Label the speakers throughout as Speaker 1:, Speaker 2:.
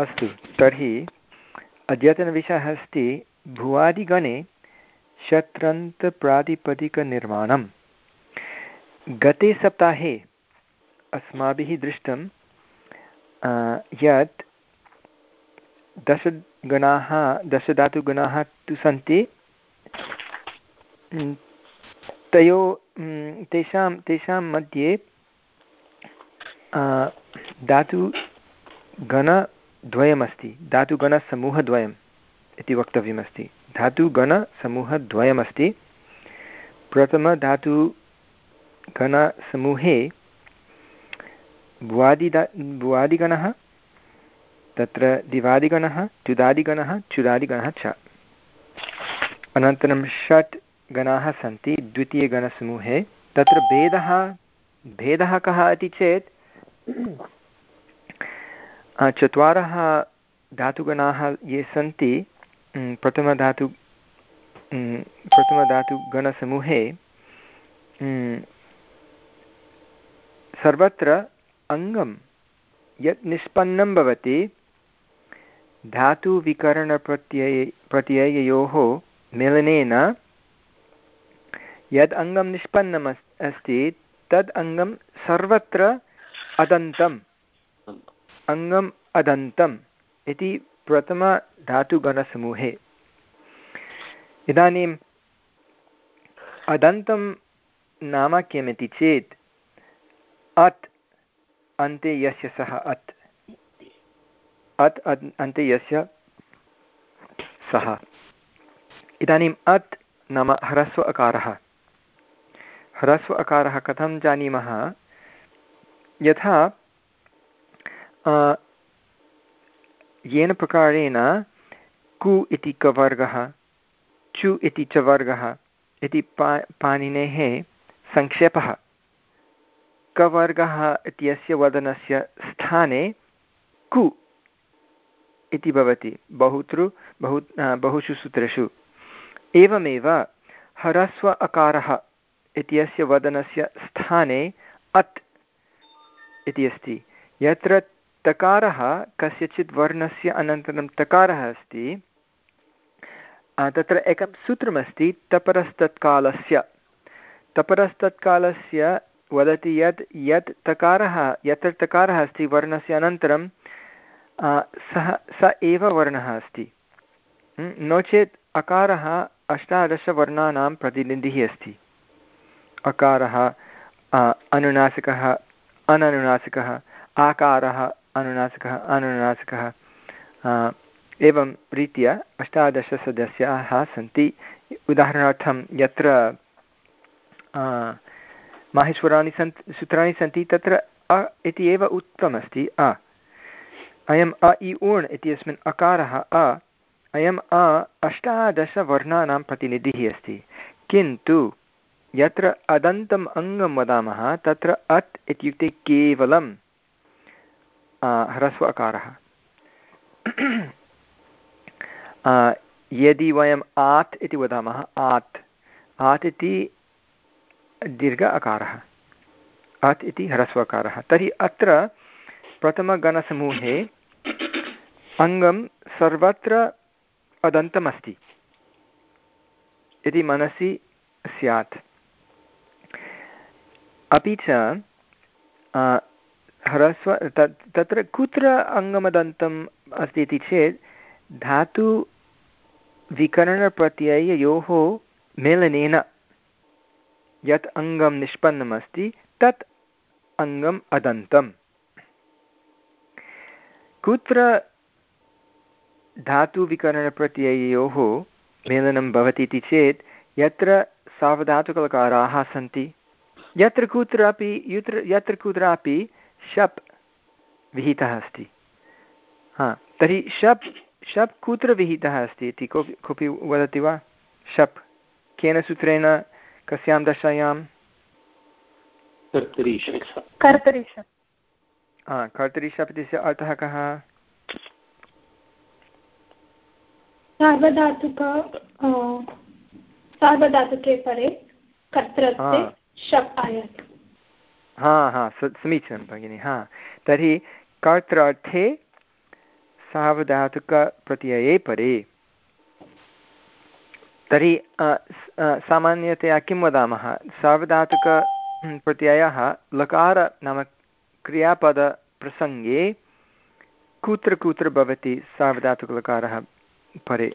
Speaker 1: अस्तु। तर्हि अद्यतनविषयः अस्ति भुवादिगणे शत्रन्तप्रातिपदिकनिर्माणं गते सप्ताहे अस्माभिः दृष्टं यत् दशगणाः, दशधातुगणाः तु सन्ति। तयो तेषां तेषां मध्ये धातुगणद्वयमस्ति धातुगणसमूहद्वयम् इति वक्तव्यमस्ति। धातुगणसमूहद्वयमस्ति। प्रथमधातुगणसमूहे भुवादिदा भुवादिगणः तत्र दिवादिगणः चुदादिगणः चुरादिगणः च। अनन्तरं षट् गणाः सन्ति द्वितीयगणसमूहे। तत्र भेदः भेदः कः इति चेत् चत्वारः धातुगणाः ये सन्ति प्रथमधातु प्रथमधातुगणसमूहे सर्वत्र अङ्गं यत् निष्पन्नं भवति, धातुविकरणप्रत्यय, प्रत्यययोः मेलनेन, यद् अङ्गं निष्पन्नम् अस्ति, तद् अङ्गं सर्वत्र अदन्तम् अङ्गम् अदन्तम् इति प्रथमधातुगणसमूहे। इदानीम् अदन्तं नाम किमिति चेत्, अत् अन्ते यस्य सः अत्। अत् अन्ते यस्य सः। इदानीम् अत् नाम ह्रस्व अकारः। ह्रस्व अकारः कथं जानीमः? यथा येन प्रकारेण कु इति कवर्गः चु इति च वर्गः इति पा पाणिनेः सङ्क्षेपः कवर्गः इत्यस्य वदनस्य स्थाने कु इति भवति बहुत्र बहु बहुषु सूत्रेषु एवमेव ह्रस्व अकारः इत्यस्य वदनस्य स्थाने अत् इति अस्ति यत्र तकारः कस्यचित् वर्णस्य अनन्तरं तकारः अस्ति। तत्र एकं सूत्रमस्ति, तपरस्तत्कालस्य। तपरस्तत्कालस्य वदति यत् यत् तकारः, यत्र तकारः अस्ति वर्णस्य अनन्तरं सः, स एव वर्णः अस्ति। नो चेत् अकारः अष्टादशवर्णानां प्रतिनिधिः अस्ति। अकारः अनुनासिकः, अननुनासिकः, आकारः अनुनासिकः अनुनासिकः। एवं रीत्या अष्टादशसदस्याः सन्ति। उदाहरणार्थं यत्र माहेश्वराणि सन्ति, सूत्राणि सन्ति, तत्र अ इति एव उक्तमस्ति अ, अयम् अ इ ऊण् इत्यस्मिन् अकारः अ, अयम् अ अष्टादशवर्णानां प्रतिनिधिः अस्ति। किन्तु यत्र अदन्तम् अङ्गं वदामः, तत्र अत् इत्युक्ते केवलं ह्रस्व अकारः। यदि वयम् आत् इति वदामः, आत्। आत् इति दीर्घ अकारः। अत् इति ह्रस्वकारः तर्हि अत्र प्रथमगणसमूहे अङ्गं सर्वत्र अदन्तमस्ति इति मनसि स्यात्। अपि च ह्रस्व तत्र कुत्र अङ्गमदन्तम् अस्ति इति चेत् धातुविकरणप्रत्यययोः मेलनेन यत् अङ्गं निष्पन्नमस्ति, तत् अङ्गम् अदन्तम्। कुत्र धातुविकरणप्रत्यययोः मेलनं भवति इति चेत्, यत्र सावधातुकलकाराः सन्ति, यत्र कुत्रापि, यत्र यत्र कुत्रापि शप् विहितः अस्ति। हा तर्हि शप् शप् कुत्र विहितः अस्ति इति कोऽपि कोऽपि वदति वा? शप् केन सूत्रेण कस्यां दशायां? हा कर्तरीशप् इत्यस्य अर्थः कः?
Speaker 2: सार्वधातुक सार्वधातुके परे कर्तृत्वे शप् आयाति।
Speaker 1: हा हा समीचीनं भगिनि हा। तर्हि कर्त्रार्थे सावधातुकप्रत्यये परे। तर्हि सामान्यतया किं वदामः? सार्वधातुक प्रत्ययः लकार नाम क्रियापदप्रसङ्गे कुत्र कुत्र भवति सार्वधातुकलकारः परे?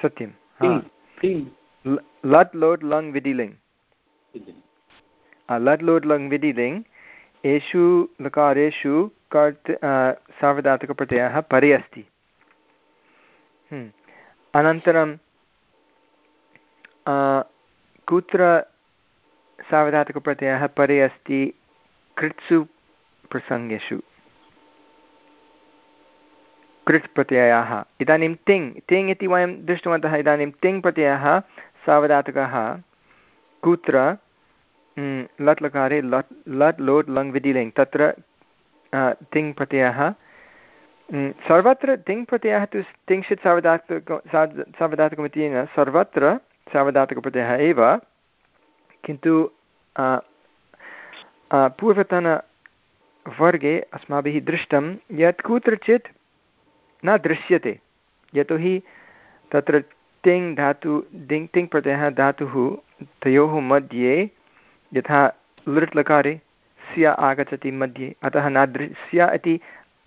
Speaker 1: सत्यं लट् लोट् लङ् विधिलिङ् लट् लोट् लङ् विधिलिङ् एषु लकारेषु कर्त् सार्वधातुकप्रत्ययः परे अस्ति हम्म। अनन्तरं कुत्र सार्वधातुकप्रत्ययः परे अस्ति कृत्सु प्रसङ्गेषु कृत् प्रत्ययाः इदानीं तिङ् तिङ् इति वयं दृष्टवन्तः इदानीं तिङ् प्रत्ययः सावधातुकः कुत्र लट् लकारे लट् लट्, लोट्, लङ् विधिलिङ् तत्र तिङ् प्रत्ययः सर्वत्र तिङ् प्रत्ययः तु तिंशित् सावधातुक सावधातुकमिति न सर्वत्र सावधातुकप्रत्ययः एव। किन्तु पूर्वतनवर्गे अस्माभिः दृष्टं यत् कुत्रचित् न दृश्यते। यतोहि तत्र तिङ् धातु दिङ् तिङ् प्रत्ययः धातुः तयोः मध्ये यथा लृट् लकारे स्य आगच्छति मध्ये अतः न दृश्य इति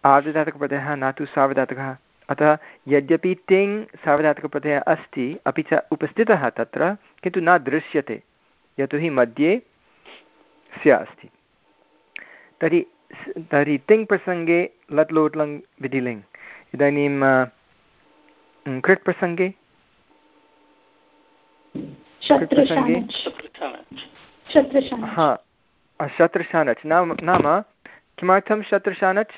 Speaker 1: आर्धधातुकप्रत्ययः न तु सावधातुकः अतः यद्यपि तिङ् सावधातुकप्रत्ययः अस्ति अपि च उपस्थितः तत्र किन्तु न दृश्यते यतोहि मध्ये स्य अस्ति तर्हि तर्हि तिङ् प्रसङ्गे लट् लोट् लङ् विधिलिङ् इदानीं कृट् प्रसङ्गे हा शत्रुशानच्। नाम नाम किमर्थं शत्रुशानच्?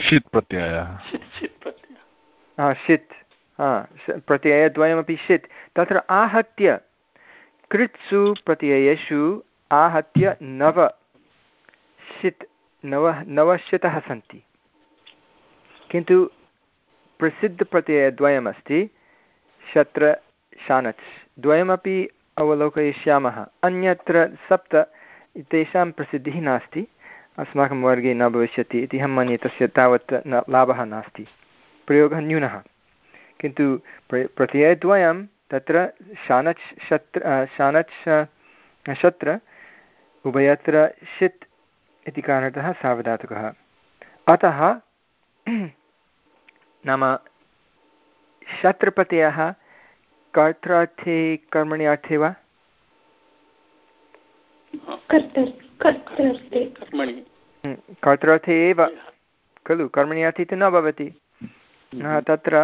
Speaker 3: षित् प्रत्ययः।
Speaker 1: हा षित् हा प्रत्ययद्वयमपि षित् तत्र आहत्य कृत्सु प्रत्ययेषु आहत्य नव। षित् नव नवशतः सन्ति। किन्तु प्रसिद्धप्रत्ययद्वयमस्ति। शत्र शानच्। द्वयमपि अवलोकयिष्यामः। अन्यत्र सप्त तेषां प्रसिद्धिः नास्ति। अस्माकं वर्गे न भविष्यति इति अहं मन्ये तस्य तावत् न लाभः नास्ति। प्रयोगः न्यूनः। किन्तु प्र, प्रत्ययद्वयं तत्र शानच् शत्र शानच् शत्र, उभयत्र षित् इति कारणतः सावधातुकः। अतः नाम शत्रप्रत्ययः कर्त्रार्थे कर्मणि अर्थे वा कर्त्रार्थे। एव। खलु कर्मणि अर्थे तु न भवति। तत्र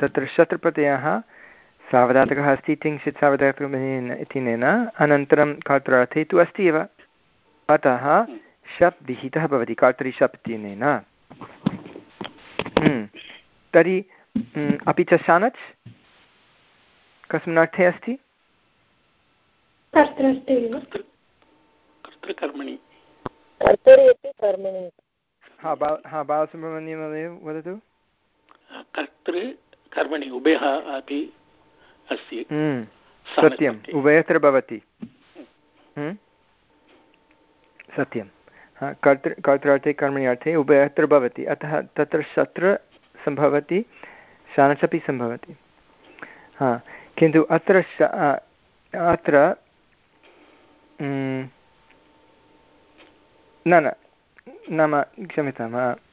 Speaker 1: तत्र शत्रुप्रत्ययः सावधातकः अस्ति तिंशित् सावधातकमेन इत्यनेन अनन्तरं कर्त्रार्थे तु अस्ति एव। अतः शप् विहितः भवति कर्तरि शप् इत्यनेन हम्म। तर्हि हम्म, अपि च शानच्? कस्मिन् अर्थे अस्ति? हा बालसुब्रह्मण्यमहोदय वदतु।
Speaker 4: कर्तृ कर्मणि उभयः अपि अस्ति।
Speaker 1: हम्म, सत्यम् उभयत्र भवति। सत्यं कर्तृ कर्तृर्थे कर्मणि अर्थे उभयत्र भवति। अतः तत्र शत्र सम्भवति शानचपि सम्भवति हा, किन्तु अत्र अत्र न न, नाम क्षम्यतां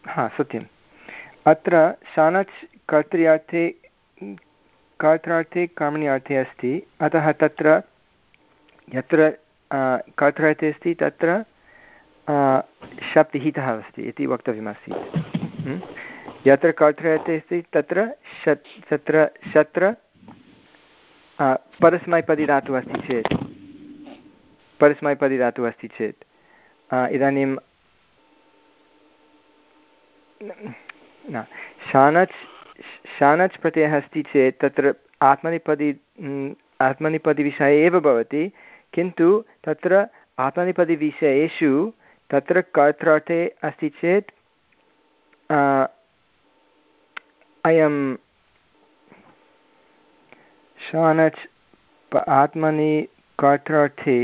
Speaker 1: हा, सत्यम् अत्र शानच् कर्तृर्थे कर्त्रार्थे कर्मणि अर्थे अस्ति, अतः तत्र, यत्र कर्तृर्थे अस्ति, तत्र शप् विहितः अस्ति इति वक्तव्यमस्ति? यत्र कर्तृते अस्ति तत्र शत्, तत्र शत्र परस्मैपदी धातुः अस्ति चेत्। परस्मैपदी धातुः अस्ति चेत्। इदानीं न, शानच् शानच् प्रत्ययः अस्ति चेत् तत्र आत्मनिपदी आत्मनिपदिविषये एव भवति, किन्तु तत्र आत्मनिपदिविषयेषु तत्र कर्त्रार्थे अस्ति चेत् अयं शानच् आत्मनि कर्त्रार्थे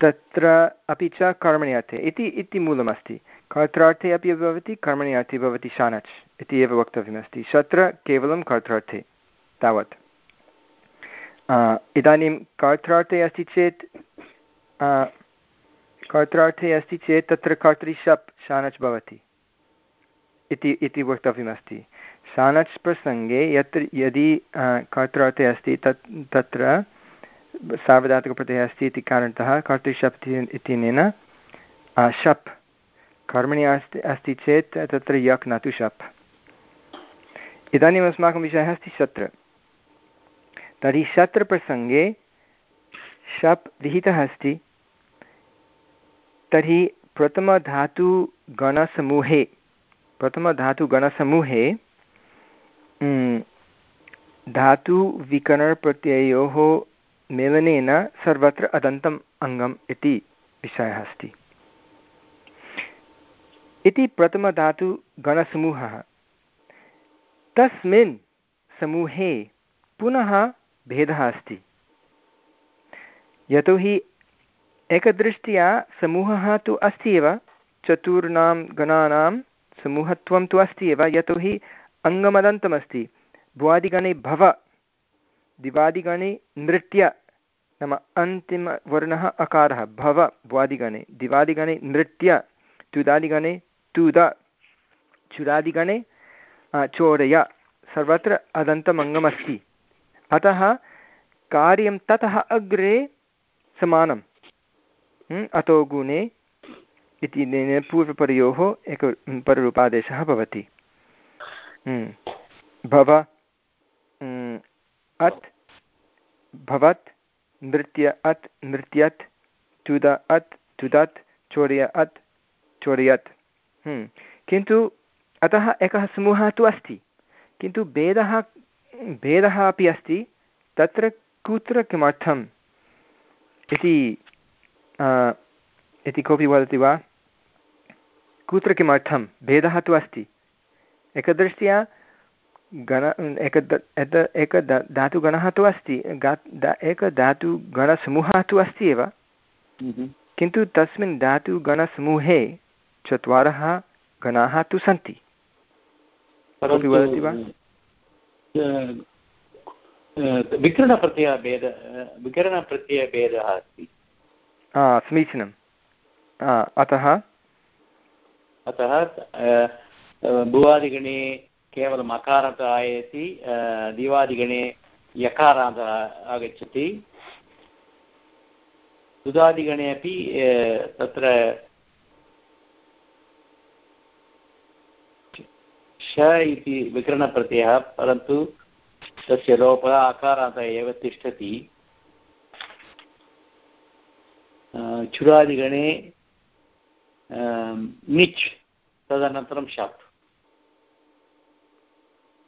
Speaker 1: तत्र अपि च कर्मणि अर्थे इति इति मूलमस्ति। कर्त्रार्थे अपि भवति कर्मणि अर्थे भवति शानच् इति एव वक्तव्यमस्ति। शत्र केवलं कर्त्रार्थे तावत्। इदानीं कर्त्रार्थे अस्ति चेत् कर्त्रार्थे अस्ति चेत् तत्र कर्तृशप् शानच् भवति। इति इति वक्तव्यमस्ति। शानच् प्रसङ्गे यत्र यदि कर्त्रार्थे अस्ति, तत्, तत्र सार्वधातुकप्रत्ययः अस्ति इति कारणतः कर्तृशप् इत्यनेन शप्। कर्मणि अस्ति अस्ति चेत् तत्र यक् न तु शप्। इदानीम् अस्माकं विषयः अस्ति शत्र। तर्हि शत्रप्रसङ्गे शप् विहितः अस्ति। तर्हि प्रथमधातुगणसमूहे प्रथमधातुगणसमूहे धातुविकरणप्रत्ययोः मेलनेन सर्वत्र अदन्तम् अङ्गम् इति विषयः अस्ति। इति प्रथमधातुगणसमूहः। तस्मिन् समूहे पुनः भेदः अस्ति। यतोहि एकदृष्ट्या समूहः तु अस्ति एव, चतुर्णां गणानां समूहत्वं तु अस्ति एव यतोहि अङ्गमदन्तमस्ति। भुवादिगणे भव, दिवादिगणे नृत्य, नाम अन्तिमवर्णः अकारः, भव भुवादिगणे दिवादिगणे नृत्य तुदादिगणे तुद चुरादिगणे चोरय सर्वत्र अदन्तमङ्गमस्ति। अतः कार्यं ततः अग्रे समानम्। अतो गुणे इति पूर्वपरयोः एक पररूपादेशः भवति। भव अत्, भवत्, नृत्य अत्, नृत्यत्, तुद अत्, तुदत्, चोर्य अत्, चोरयत्। हम्म। किन्तु अतः एकः समूहः तु अस्ति। किन्तु भेदः भेदः अपि अस्ति। तत्र कुत्र किमर्थम्? इति कोऽपि वदति वा? कुत्र किमर्थं भेदः तु अस्ति। एकदृष्ट्या गण एक एक धातुगणः तु अस्ति। एकधातुगणसमूहः तु अस्ति एव। किन्तु तस्मिन् धातुगणसमूहे चत्वारः गणाः तु सन्ति। कोऽपि वदति वा?
Speaker 4: विकरणप्रत्ययभेद विकरणप्रत्ययभेदः अस्ति।
Speaker 1: समीचीनम्। अतः
Speaker 4: अतः भुवादिगणे केवलम् अकारात् आयति दिवादिगणे यकारात् आगच्छति। दुदादिगणे अपि तत्र श इति विकरणप्रत्ययः, परन्तु तस्य लोपः अकारात् एव तिष्ठति। चुरादिगणे निच् तदनन्तरं शप्।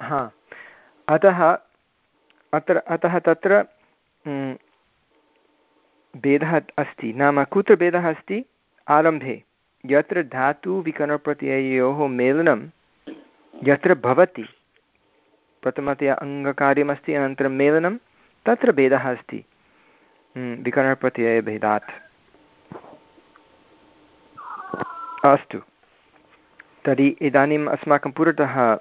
Speaker 1: हा। अतः, अत्र, अतः तत्र भेदः अस्ति। नाम कुत्र भेदः अस्ति। आरम्भे, यत्र धातुविकरणप्रत्ययोः मेलनं, यत्र भवति, प्रथमतया अङ्गकार्यमस्ति, अनन्तरं मेलनं, तत्र भेदः अस्ति। विकरणप्रत्ययभेदात्। अस्तु। तर्हि इदानीम् अस्माकं पुरतः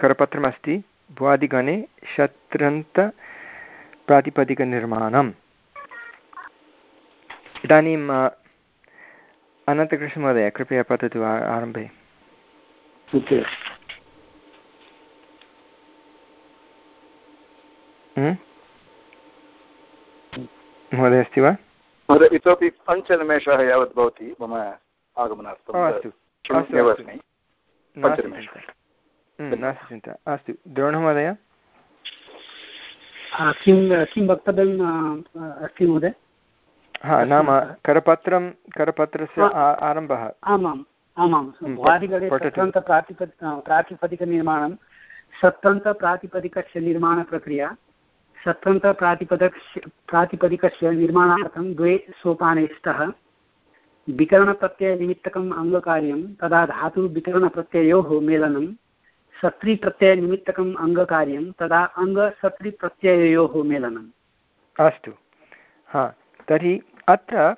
Speaker 1: करपत्रमस्ति। भुवादिगणे शत्रन्तप्रातिपदिकनिर्माणम्। इदानीम् अनन्तकृष्णमहोदय कृपया पठतु आरम्भे। महोदय अस्ति वा?
Speaker 3: इतोपि पञ्चनिमेषः यावत् भवति मम आगमनार्थम्
Speaker 1: अस्तु। नास्ति चिन्ता। अस्तु द्रोणमहोदय
Speaker 5: किं किं वक्तव्यम् अस्ति महोदय?
Speaker 1: हा नाम करपत्रं करपत्रस्य आरम्भः।
Speaker 5: आमाम् आमां भ्वादिगणे सत्रन्तप्रातिपद प्रातिपदिकनिर्माणं सत्रन्तप्रातिपदिकस्य निर्माणप्रक्रिया सत्रन्तप्रातिपदस्य प्रातिपदिकस्य निर्माणार्थं द्वे सोपाने स्तः। विकरणप्रत्ययनिमित्तकम् अङ्गकार्यं, तदा धातुविकरणप्रत्ययोः मेलनं सत्रिप्रत्ययनिमित्तकम् अङ्गकार्यं, तदा अङ्गसत्रिप्रत्यययोः मेलनम्
Speaker 1: अस्तु। हा, तर्हि अत्र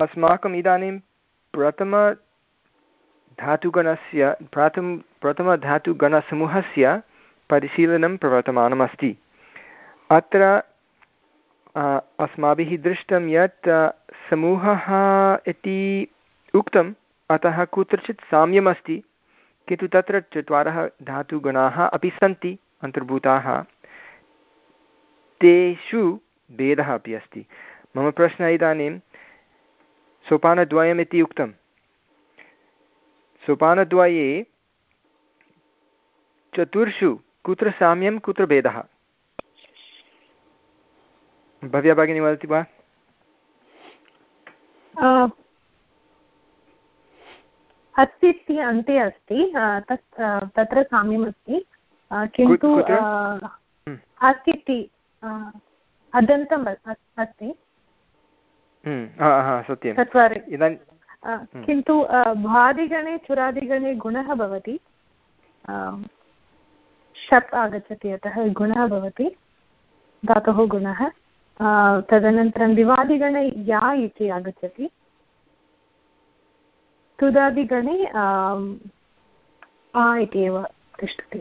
Speaker 1: अस्माकम् इदानीं प्रथमधातुगणस्य, प्रथम, प्रथमधातुगणसमूहस्य परिशीलनं प्रवर्तमानमस्ति। अत्र अस्माभिः दृष्टं यत् समूहः इति उक्तम्, अतः कुत्रचित् साम्यमस्ति, किन्तु तत्र चत्वारः धातुगणाः अपि सन्ति, अन्तर्भूताः। तेषु भेदः अपि अस्ति। मम प्रश्नः इदानीं, सोपानद्वयम् इति उक्तं सोपानद्वये चतुर्षु, कुत्र साम्यं, कुत्र भेदः? भव्या भगिनी वदति वा?
Speaker 6: अस्ति इति अन्ते अस्ति तत् तत्र साम्यमस्ति किन्तु
Speaker 1: हम्म।
Speaker 6: अस्ति इति अदन्तम् अस्ति।
Speaker 1: हम्म, इदानीं हम्म।
Speaker 6: किन्तु भादिगणे चुरादिगणे गुणः भवति। शप् आगच्छति अतः गुणः भवति धातोः गुणः। तदनन्तरं विवादिगणे या इति आगच्छति तुदादिगणे आ इति एव तिष्ठति।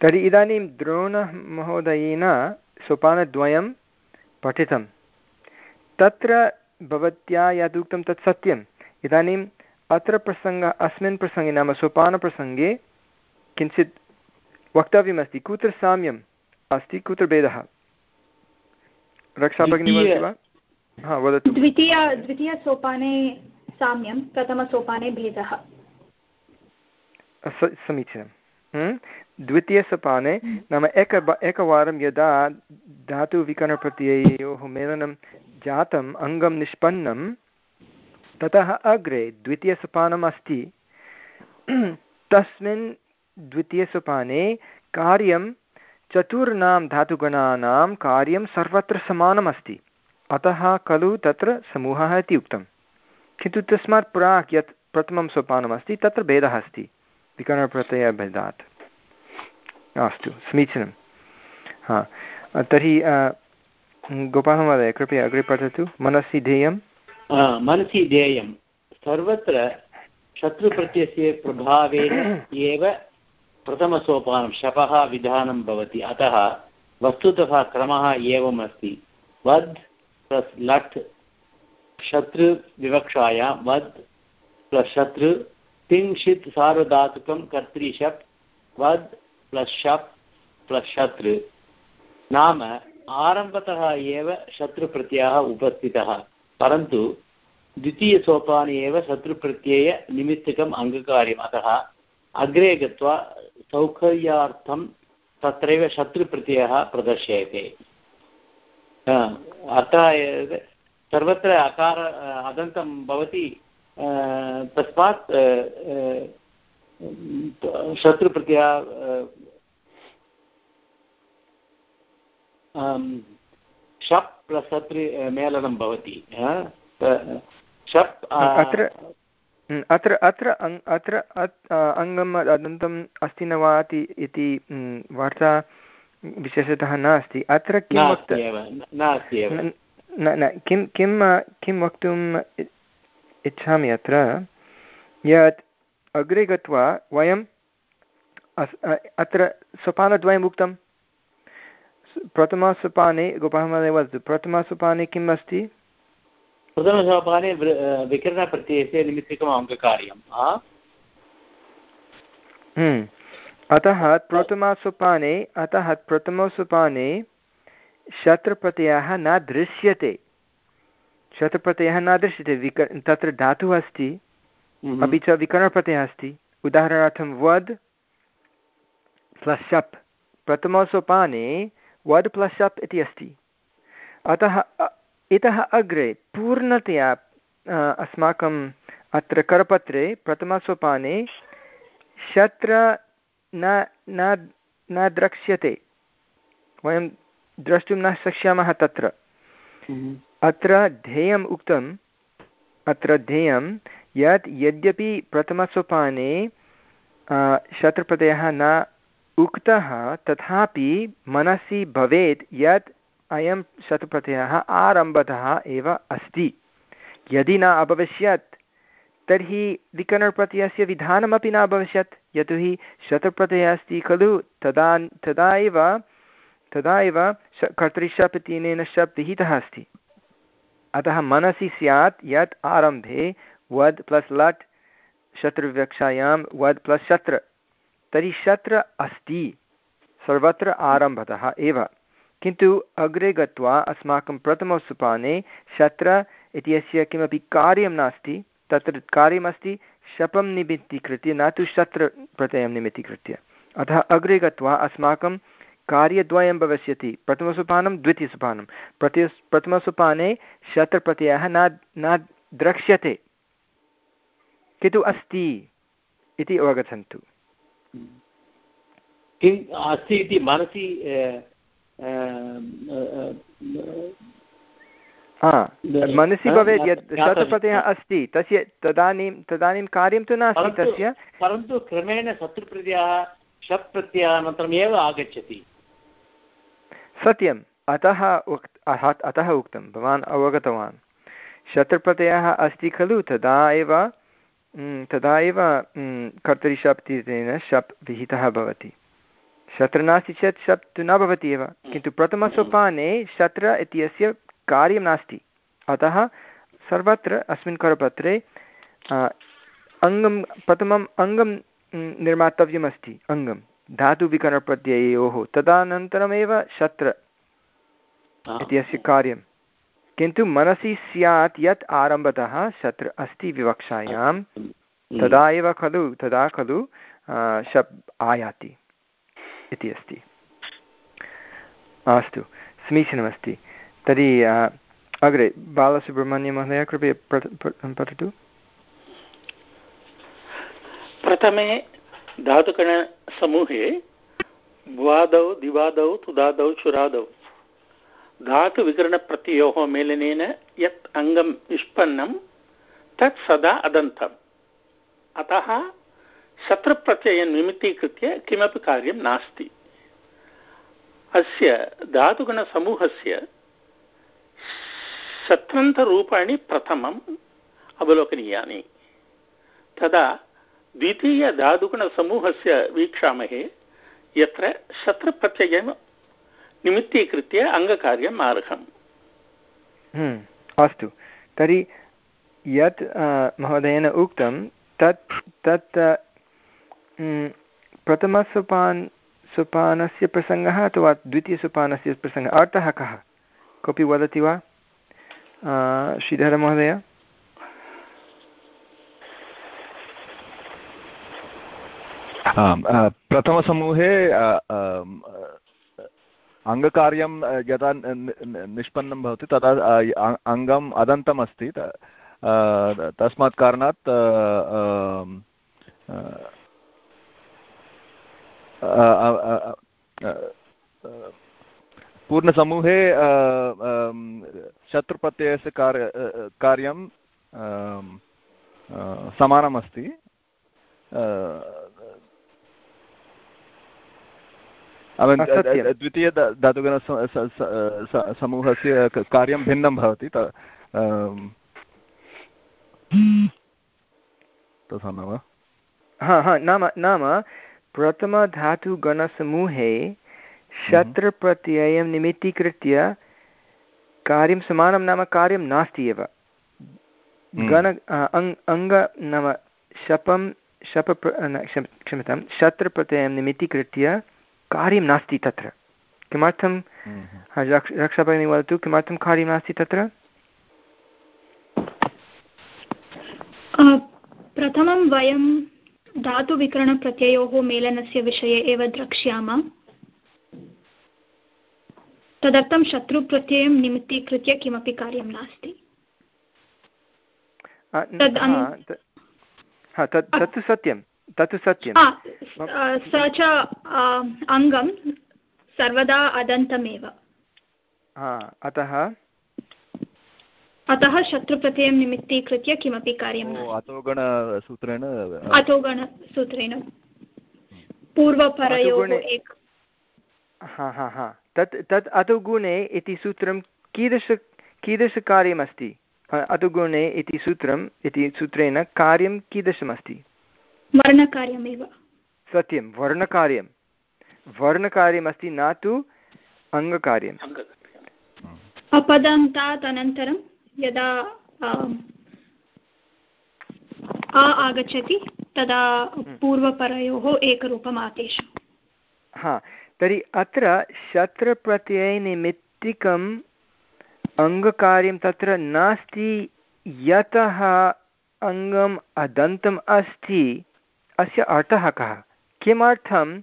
Speaker 1: तर्हि इदानीं द्रोणमहोदयेन सोपानद्वयं पठितं तत्र भवत्या यद् उक्तं तत् सत्यम् इदानीम् अत्र प्रसङ्गः अस्मिन् प्रसङ्गे नाम सोपानप्रसङ्गे किञ्चित् वक्तव्यमस्ति कुत्र साम्यम् अस्ति कुत्र भेदः रक्षा भगिनी वदति वा? हा वदतु।
Speaker 2: द्वितीय द्वितीयसोपाने साम्यं प्रथमसोपाने भेदः।
Speaker 1: समीचीनं। हम्म? द्वितीयसोपाने नाम एक एकवारं यदा धातुविकरणप्रत्ययोः मेलनं जातम् अङ्गं निष्पन्नं ततः अग्रे द्वितीयसोपानम् अस्ति तस्मिन् द्वितीयसोपाने कार्यं चतुर्णां धातुगणानां कार्यं सर्वत्र समानमस्ति। अतः खलु तत्र समूहः इति उक्तम्। किन्तु तस्मात् प्राक् यत् प्रथमं सोपानमस्ति, तत्र भेदः अस्ति। विकरणप्रत्ययभेदात् अस्तु, समीचीनं। हा, तर्हि गोपालमहोदय कृपया अग्रे पठतु। मनसि ध्येयं
Speaker 4: मनसि ध्येयं। सर्वत्र शत्रुप्रत्ययस्य प्रभावेन एव प्रथमसोपानं शपः विधानं भवति। अतः वस्तुतः क्रमः एवम् अस्ति वद् प्लस् लट् शत्रुविवक्षायां वद् प्लस् शत्रु तिंशित् सार्वधातुकं कर्तृशप् वद् प्लस् शप् प्लस् शत्रु। नाम आरम्भतः एव शत्रुप्रत्ययः उपस्थितः। परन्तु द्वितीयसोपाने एव शत्रुप्रत्ययनिमित्तकम् अङ्गकार्यम्। अतः अग्रे गत्वा सौकर्यार्थं तत्रैव शत्रुप्रत्ययः प्रदर्श्यते. अतः सर्वत्र अकार, अदन्तं भवति तस्मात् शत्रुप्रत्यय शप् प्लस् मेलनं भवति. शप्
Speaker 1: अत्र अत्र अत्र अत्र अङ्गम् अदन्तम् अस्ति न वा इति वार्ता विशेषतः नास्ति। अत्र किं
Speaker 4: एव
Speaker 1: न न किं किं किं वक्तुम् इच्छामि अत्र? यत् अग्रे गत्वा वयं अत्र सोपानद्वयम् उक्तं प्रथमसोपाने गोपालमहोदय वदतु प्रथमसोपाने किम् अस्ति?
Speaker 4: प्रथमसोपाने विकरणप्रत्ययस्य निमित्तिकम् अङ्गकार्यं
Speaker 1: हम्म। अतः प्रथमसोपाने अतः प्रथमसोपाने शत्रप्रत्ययः न दृश्यते। शत्रप्रत्ययः न दृश्यते विक तत्र धातुः अस्ति
Speaker 4: हम्म।
Speaker 1: अपि च विकरणप्रत्ययः अस्ति। उदाहरणार्थं वद् प्लस् शप् प्रथमसोपाने वद् प्लस् शप् इति अस्ति। अतः इतः अग्रे पूर्णतया अस्माकम् अत्र करपत्रे प्रथमसोपाने शत्र न न न द्रक्ष्यते। वयं द्रष्टुं न शक्ष्यामः तत्र।
Speaker 4: हम्म।
Speaker 1: अत्र ध्येयम् उक्तम्। अत्र ध्येयं यत् यद्यपि प्रथमसोपाने शत्रुप्रत्ययः न उक्तः तथापि मनसि भवेत् यत् अयं शतप्रत्ययः आरम्भतः एव अस्ति। यदि न अभविष्यत्, तर्हि विकरणप्रत्ययस्य विधानमपि न अभविष्यत्। यतोहि शतप्रत्ययः अस्ति खलु, तदा तदा एव तदा एव श कर्तरिशप् इत्यनेन शप् विहितः अस्ति। अतः मनसि स्यात् यत् आरम्भे वद् प्लस् लट् शत्रुविवक्षायां वद् प्लस् शत्र। तर्हि शत्र अस्ति, सर्वत्र आरम्भतः एव। किन्तु अग्रे गत्वा अस्माकं प्रथमसोपाने शत्र इत्यस्य किमपि कार्यं नास्ति, तत्र कार्यमस्ति, शपं निमित्तीकृत्य न तु शत्र प्रत्ययं निमित्तीकृत्य। अतः अग्रे गत्वा अस्माकं कार्यद्वयं भविष्यति। प्रथमसोपानं द्वितीयसोपानं प्रति प्रथमसोपाने शत्रप्रत्ययः न न द्रक्ष्यते। किन्तु अस्ति इति अवगच्छन्तु।
Speaker 4: किम् अस्ति इति मनसि
Speaker 1: मनसि भवेत् यत् शतप्रत्ययः अस्ति तस्य तदानीं तदानीं कार्यं तु नास्ति तस्य।
Speaker 4: परन्तु क्रमेण शत्रुप्रत्ययः शप् प्रत्ययानन्तरमेव आगच्छति।
Speaker 1: सत्यम्। अतः उक् अतः उक्तं भवान् अवगतवान्। शत्रुप्रत्ययः अस्ति खलु तदा एव तदा एव कर्तरि शप् इत्यनेन शप् विहितः भवति। शत्र नास्ति चेत् शप् तु न भवति एव किन्तु प्रथमसोपाने शत्र इत्यस्य कार्यं नास्ति। अतः सर्वत्र अस्मिन् करपत्रे अङ्गं प्रथमम् अङ्गं निर्मातव्यमस्ति अङ्गं। धातुविकरणप्रत्ययोः तदनन्तरमेव शत्र इत्यस्य कार्यं। किन्तु मनसि स्यात् यत् आरम्भतः शत्र अस्ति विवक्षायां तदा एव खलु तदा खलु शप् आयाति। इति अस्ति। अस्तु, समीचीनमस्ति। तर्हि अग्रे, बालसुब्रह्मण्यमहोदय कृपया पठतु।
Speaker 7: प्रथमे, धातुकणसमूहे द्वादौ, दिवादौ, तुदादौ, चुरादौ। धातुविकरणप्रत्ययोः मेलनेन यत् अङ्गं निष्पन्नं, तत् सदा अदन्तम् अतः शत्रुप्रत्ययं निमित्तीकृत्य किमपि कार्यं नास्ति। अस्य धातुगणसमूहस्य शत्रन्तरूपाणि प्रथमम् अवलोकनीयानि। तदा द्वितीयधातुगुणसमूहस्य वीक्षामहे यत्र शत्रुप्रत्ययं निमित्तीकृत्य अङ्गकार्यम्
Speaker 1: हम्म, अस्तु। तर्हि यत् महोदयेन उक्तं तत् तत् प्रथमसोपान्, सोपानस्य प्रसङ्गः अथवा द्वितीयसोपानस्य प्रसङ्गः? अर्थः कः? कोऽपि वदति वा? श्रीधरमहोदय?
Speaker 8: प्रथमसमूहे अङ्गकार्यं यदा निष्पन्नं भवति, तदा अङ्गम् अदन्तम् अस्ति तस्मात् कारणात् पूर्णसमूहे शत्रुप्रत्ययस्य कार्य कार्यं समानमस्ति द्वितीय धातुगण समूहस्य कार्यं भिन्नं भवति तथा न वा
Speaker 1: हा हा नाम नाम प्रथमधातुगणसमूहे शत्रप्रत्ययं निमित्तीकृत्य कार्यं समानं नाम कार्यं नास्ति एव। गण अङ्ग नाम शपं शप क्षम्यतां शत्रप्रत्ययं निमित्तीकृत्य कार्यं नास्ति तत्र। किमर्थं? रक्षाभगिनी वदतु किमर्थं कार्यं नास्ति तत्र?
Speaker 2: प्रथमं वयं धातुविकरणप्रत्ययोः मेलनस्य विषये एव द्रक्ष्यामः। तदर्थं शत्रुप्रत्ययं निमित्तीकृत्य किमपि कार्यं नास्ति।
Speaker 1: तत्तु सत्यं तत्तु सत्यं।
Speaker 2: स च अङ्गं सर्वदा अदन्तमेव।
Speaker 1: अतः
Speaker 2: अतः शत्रुप्रत्ययं निमित्तीकृत्य किमपि कार्यं
Speaker 8: अतोगणसूत्रेण
Speaker 2: अतोगणसूत्रेण। पूर्वपरयोः एक
Speaker 1: हा हा हा। तत् तत् अतुगुणे इति सूत्रं कीदृश कीदृशकार्यमस्ति? अतुगुणे इति सूत्रम् इति सूत्रेण कार्यं कीदृशमस्ति?
Speaker 2: वर्णकार्यमेव।
Speaker 1: सत्यं वर्णकार्यं। वर्णकार्यमस्ति न तु अङ्गकार्यम्।
Speaker 2: अपदन्तात् अनन्तरं यदा आ आगच्छति तदा
Speaker 1: हम्म।
Speaker 2: पूर्वपरयोः एकरूपम् आदेशः
Speaker 1: हा तर्हि अत्र शत्रप्रत्ययनिमित्तिकम् अङ्गकार्यं तत्र नास्ति यतः अङ्गम् अदन्तम् अस्ति अस्य अर्थः कः? किमर्थं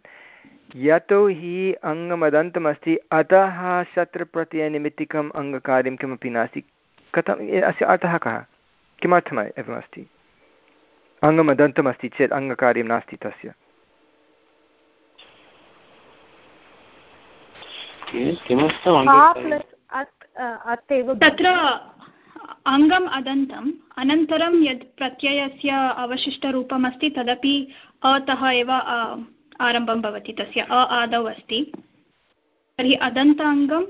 Speaker 1: यतोहि अङ्गमदन्तमस्ति अतः शत्रप्रत्ययनिमित्तिकम् अङ्गकार्यं किमपि नास्ति? कथम् अस्य अर्थः कः? किमर्थम् एवमस्ति? अङ्गमदन्तमस्ति चेत् अङ्गकार्यं नास्ति तस्य।
Speaker 2: तत्र अङ्गम् अदन्तम् अनन्तरं यत् प्रत्ययस्य अवशिष्टरूपम् अस्ति तदपि अतः एव आरम्भं भवति तस्य। अ आदौ अस्ति। तर्हि अदन्ताङ्गं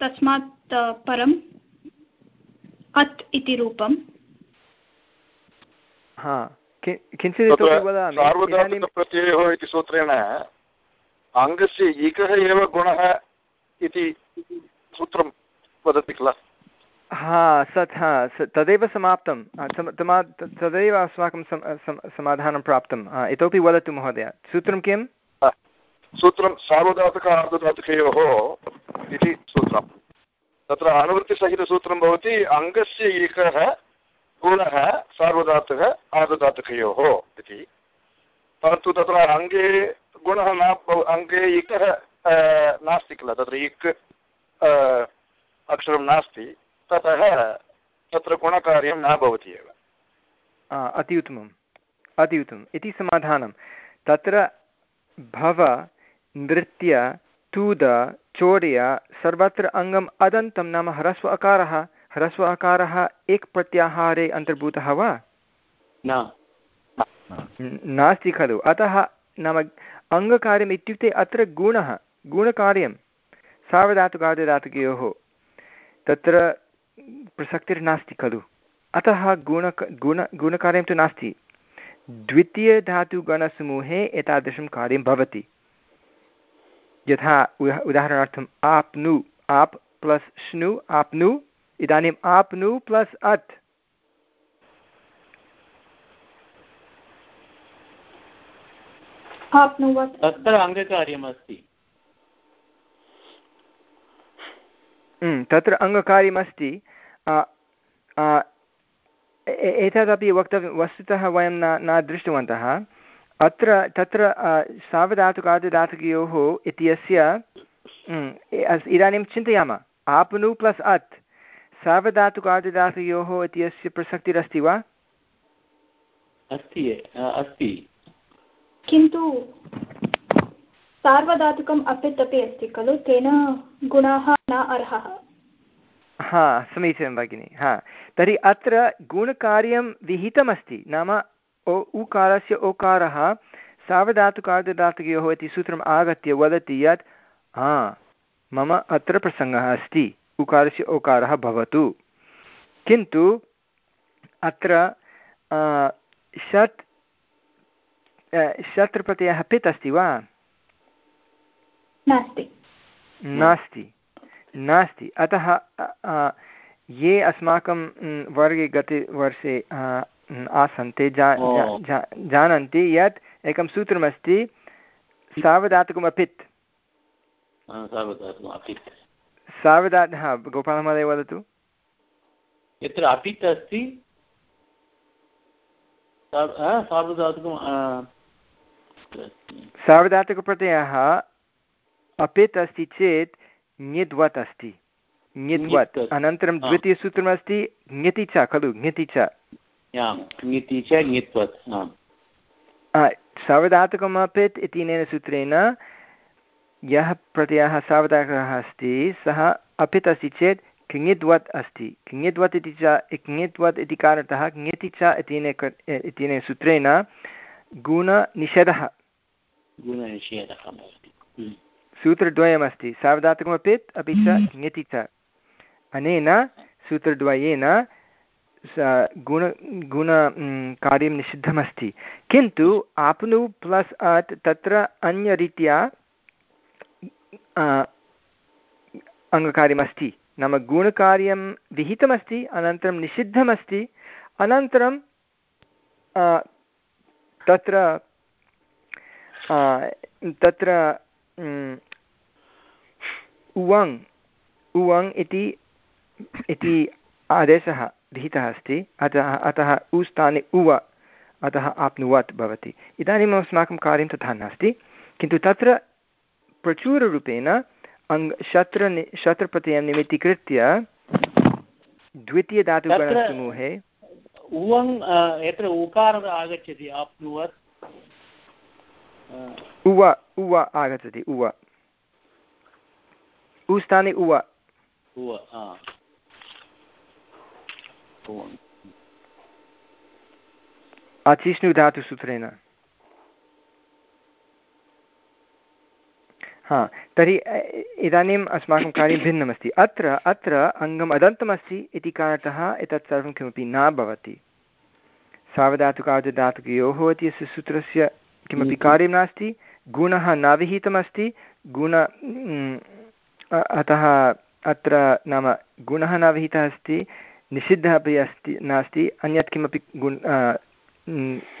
Speaker 2: तस्मात् परम् अत् इति रूपं
Speaker 1: किञ्चित्
Speaker 3: प्रत्ययोः इति सूत्रेण अङ्गस्य इकः एव गुणः इति सूत्रं वदति किल?
Speaker 1: हा सत् हा तदेव समाप्तं। तदेव अस्माकं समाधानं प्राप्तं। इतोपि वदतु महोदय। सूत्रं किं
Speaker 3: सूत्रं सार्वधातुक आर्धधातुकयोः इति सूत्रं तत्र अनुवृत्तिसहितसूत्रं भवति, अङ्गस्य एकः गुणः, सार्वधातुक, आर्धधातुकयोः इति। परन्तु तत्र अङ्गे गुणः न अङ्गे इकः नास्ति किल, तत्र इक् अक्षरं नास्ति, ततः तत्र गुणकार्यं न भवति एव।
Speaker 1: अति उत्तमम् अति उत्तमम्। इति समाधानं। तत्र भव, नृत्य तूद चोर्य सर्वत्र अङ्गम् अदन्तं नाम ह्रस्व अकारः। ह्रस्व अकारः एक प्रत्याहारे अन्तर्भूतः वा? नास्ति खलु। अतः नाम अङ्गकार्यम् इत्युक्ते अत्र गुणः गुणकार्यं सार्वधातुकार्धधातुकयोः तत्र प्रसक्तिर्नास्ति खलु। अतः गुणक गुण गुणकार्यं तु नास्ति। द्वितीयधातुगणसमूहे एतादृशं कार्यं भवति। यथा उदाहरणार्थम् आप्नु आप् प्लस् श्नु आप्नु इदानीम् आप्नु प्लस् अत्।
Speaker 4: तत्र अङ्गकार्यमस्ति।
Speaker 1: तत्र अङ्गकार्यमस्ति। एतदपि वक्तव्यं वस्तुतः वयं न न दृष्टवन्तः। अत्र तत्र सावधातुकादिधातुकयोः इत्यस्य इदानीं चिन्तयामः। आप्नु प्लस् अत् सावधातुकादिधातुयोः इत्यस्य प्रसक्तिरस्ति वा?
Speaker 4: अस्ति अस्ति।
Speaker 2: किन्तु सार्वधातुकम् अपित् अपि अस्ति खलु तेन गुणाः न अर्हः।
Speaker 1: हा समीचीनं भगिनि हा। तर्हि अत्र गुणकार्यं विहितमस्ति नाम ओ उकारस्य ओकारः सावधातुकार्धधातुकयोः इति सूत्रम् आगत्य वदति यत् हा मम अत्र प्रसङ्गः अस्ति उकारस्य ओकारः भवतु। किन्तु अत्र षट् षट् प्रत्ययः पित् अस्ति वा?
Speaker 2: नास्ति।
Speaker 1: नास्ति। नास्ति। अतः ये अस्माकं वर्गे गतवर्षे आसन् ते जा जानन्ति यत् एकं सूत्रमस्ति सावधातुकमपित्। सावधा हा गोपालमहोदय वदतु।
Speaker 4: यत्र अपित् अस्ति
Speaker 1: सार्वधातुकप्रत्ययः अपित् अस्ति चेत् ङिद्वत् अस्ति। ङिद्वत्। अनन्तरं द्वितीयसूत्रमस्ति ङति च खलु ङति च। सार्वधातुकमपित् इत्यनेन सूत्रेण यः प्रत्ययः सावधाकः अस्ति सः अपित् अस्ति चेत् किङिद्वत् अस्ति किङिद्वत् इति च किङित्वत् इति कारणतः किङिति च इत्यनेन इत्यनेन सूत्रेण गुणनिषेधः
Speaker 4: गुणनिषेधः
Speaker 1: सूत्रद्वयमस्ति सार्वधातुकमपित् अपि च ङति च अनेन सूत्रद्वयेन गुण गुण कार्यं निषिद्धमस्ति। किन्तु आप्नु प्लस् अट् तत्र अन्यरीत्या अङ्गकार्यमस्ति। नाम गुणकार्यं विहितमस्ति, अनन्तरं निषिद्धमस्ति, अनन्तरं तत्र तत्र उवङ् उवङ् इति आदेशः। विहितः अस्ति। अतः अतः उ स्थाने उव अतः आप्नुवत् भवति। इदानीम् अस्माकं कार्यं तथा नास्ति। किन्तु तत्र प्रचुररूपेण अङ् शत्र शत्रप्रत्ययं निमित्तीकृत्य द्वितीयधातुगणसमूहे
Speaker 4: उवङ् यत्र उकारः आगच्छति आप्नुवत्।
Speaker 1: उव उव आगच्छति उव। उ उव।
Speaker 4: उव
Speaker 1: अचिष्णुधातुसूत्रेण हा तर्हि इदानीम् अस्माकं कार्यं भिन्नमस्ति अत्र अत्र अङ्गम् अदन्तमस्ति इति कारणतः एतत् सर्वं किमपि न भवति सावधातुकार्धधातुकयोः इत्यस्य सूत्रस्य किमपि कार्यं नास्ति गुणः न विहितमस्ति गुण अतः अत्र नाम गुणः न विहितः अस्ति निषिद्धः अपि अस्ति नास्ति। अन्यत् किमपि गुण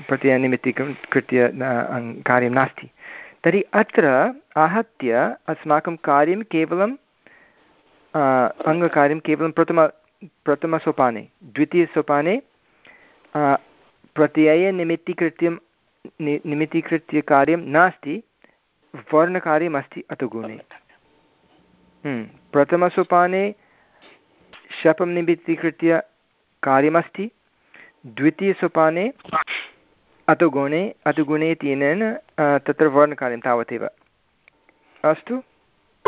Speaker 1: प्रत्ययनिमित्तिकं कृत्य कार्यं नास्ति। तर्हि अत्र आहत्य अस्माकं कार्यं केवलं अङ्गकार्यं केवलं प्रथम प्रथमसोपाने द्वितीयसोपाने प्रत्ययनिमित्तीकृत्यं नि निमित्तीकृत्य कार्यं नास्ति वर्णकार्यमस्ति अतुगुणे हम्म, प्रथमसोपाने शपं निमित्तीकृत्य कार्यमस्ति। द्वितीयसोपाने अतुगुणे अतुगुणे इत्यनेन तत्र वर्णकार्यं तावदेव। अस्तु,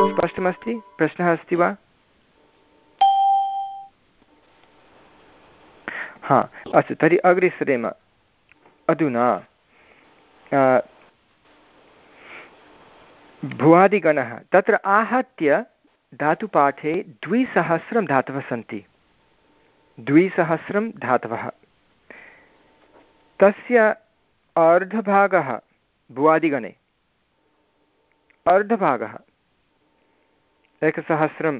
Speaker 1: स्पष्टमस्ति? प्रश्नः अस्ति वा? हा, अस्तु, तर्हि अग्रे सरेम। अधुना भुवादिगणः, तत्र आहत्य धातुपाठे द्विसहस्रं धातवः सन्ति। द्विसहस्रं धातवः। तस्य अर्धभागः भुवादिगणे अर्धभागः। एकसहस्रं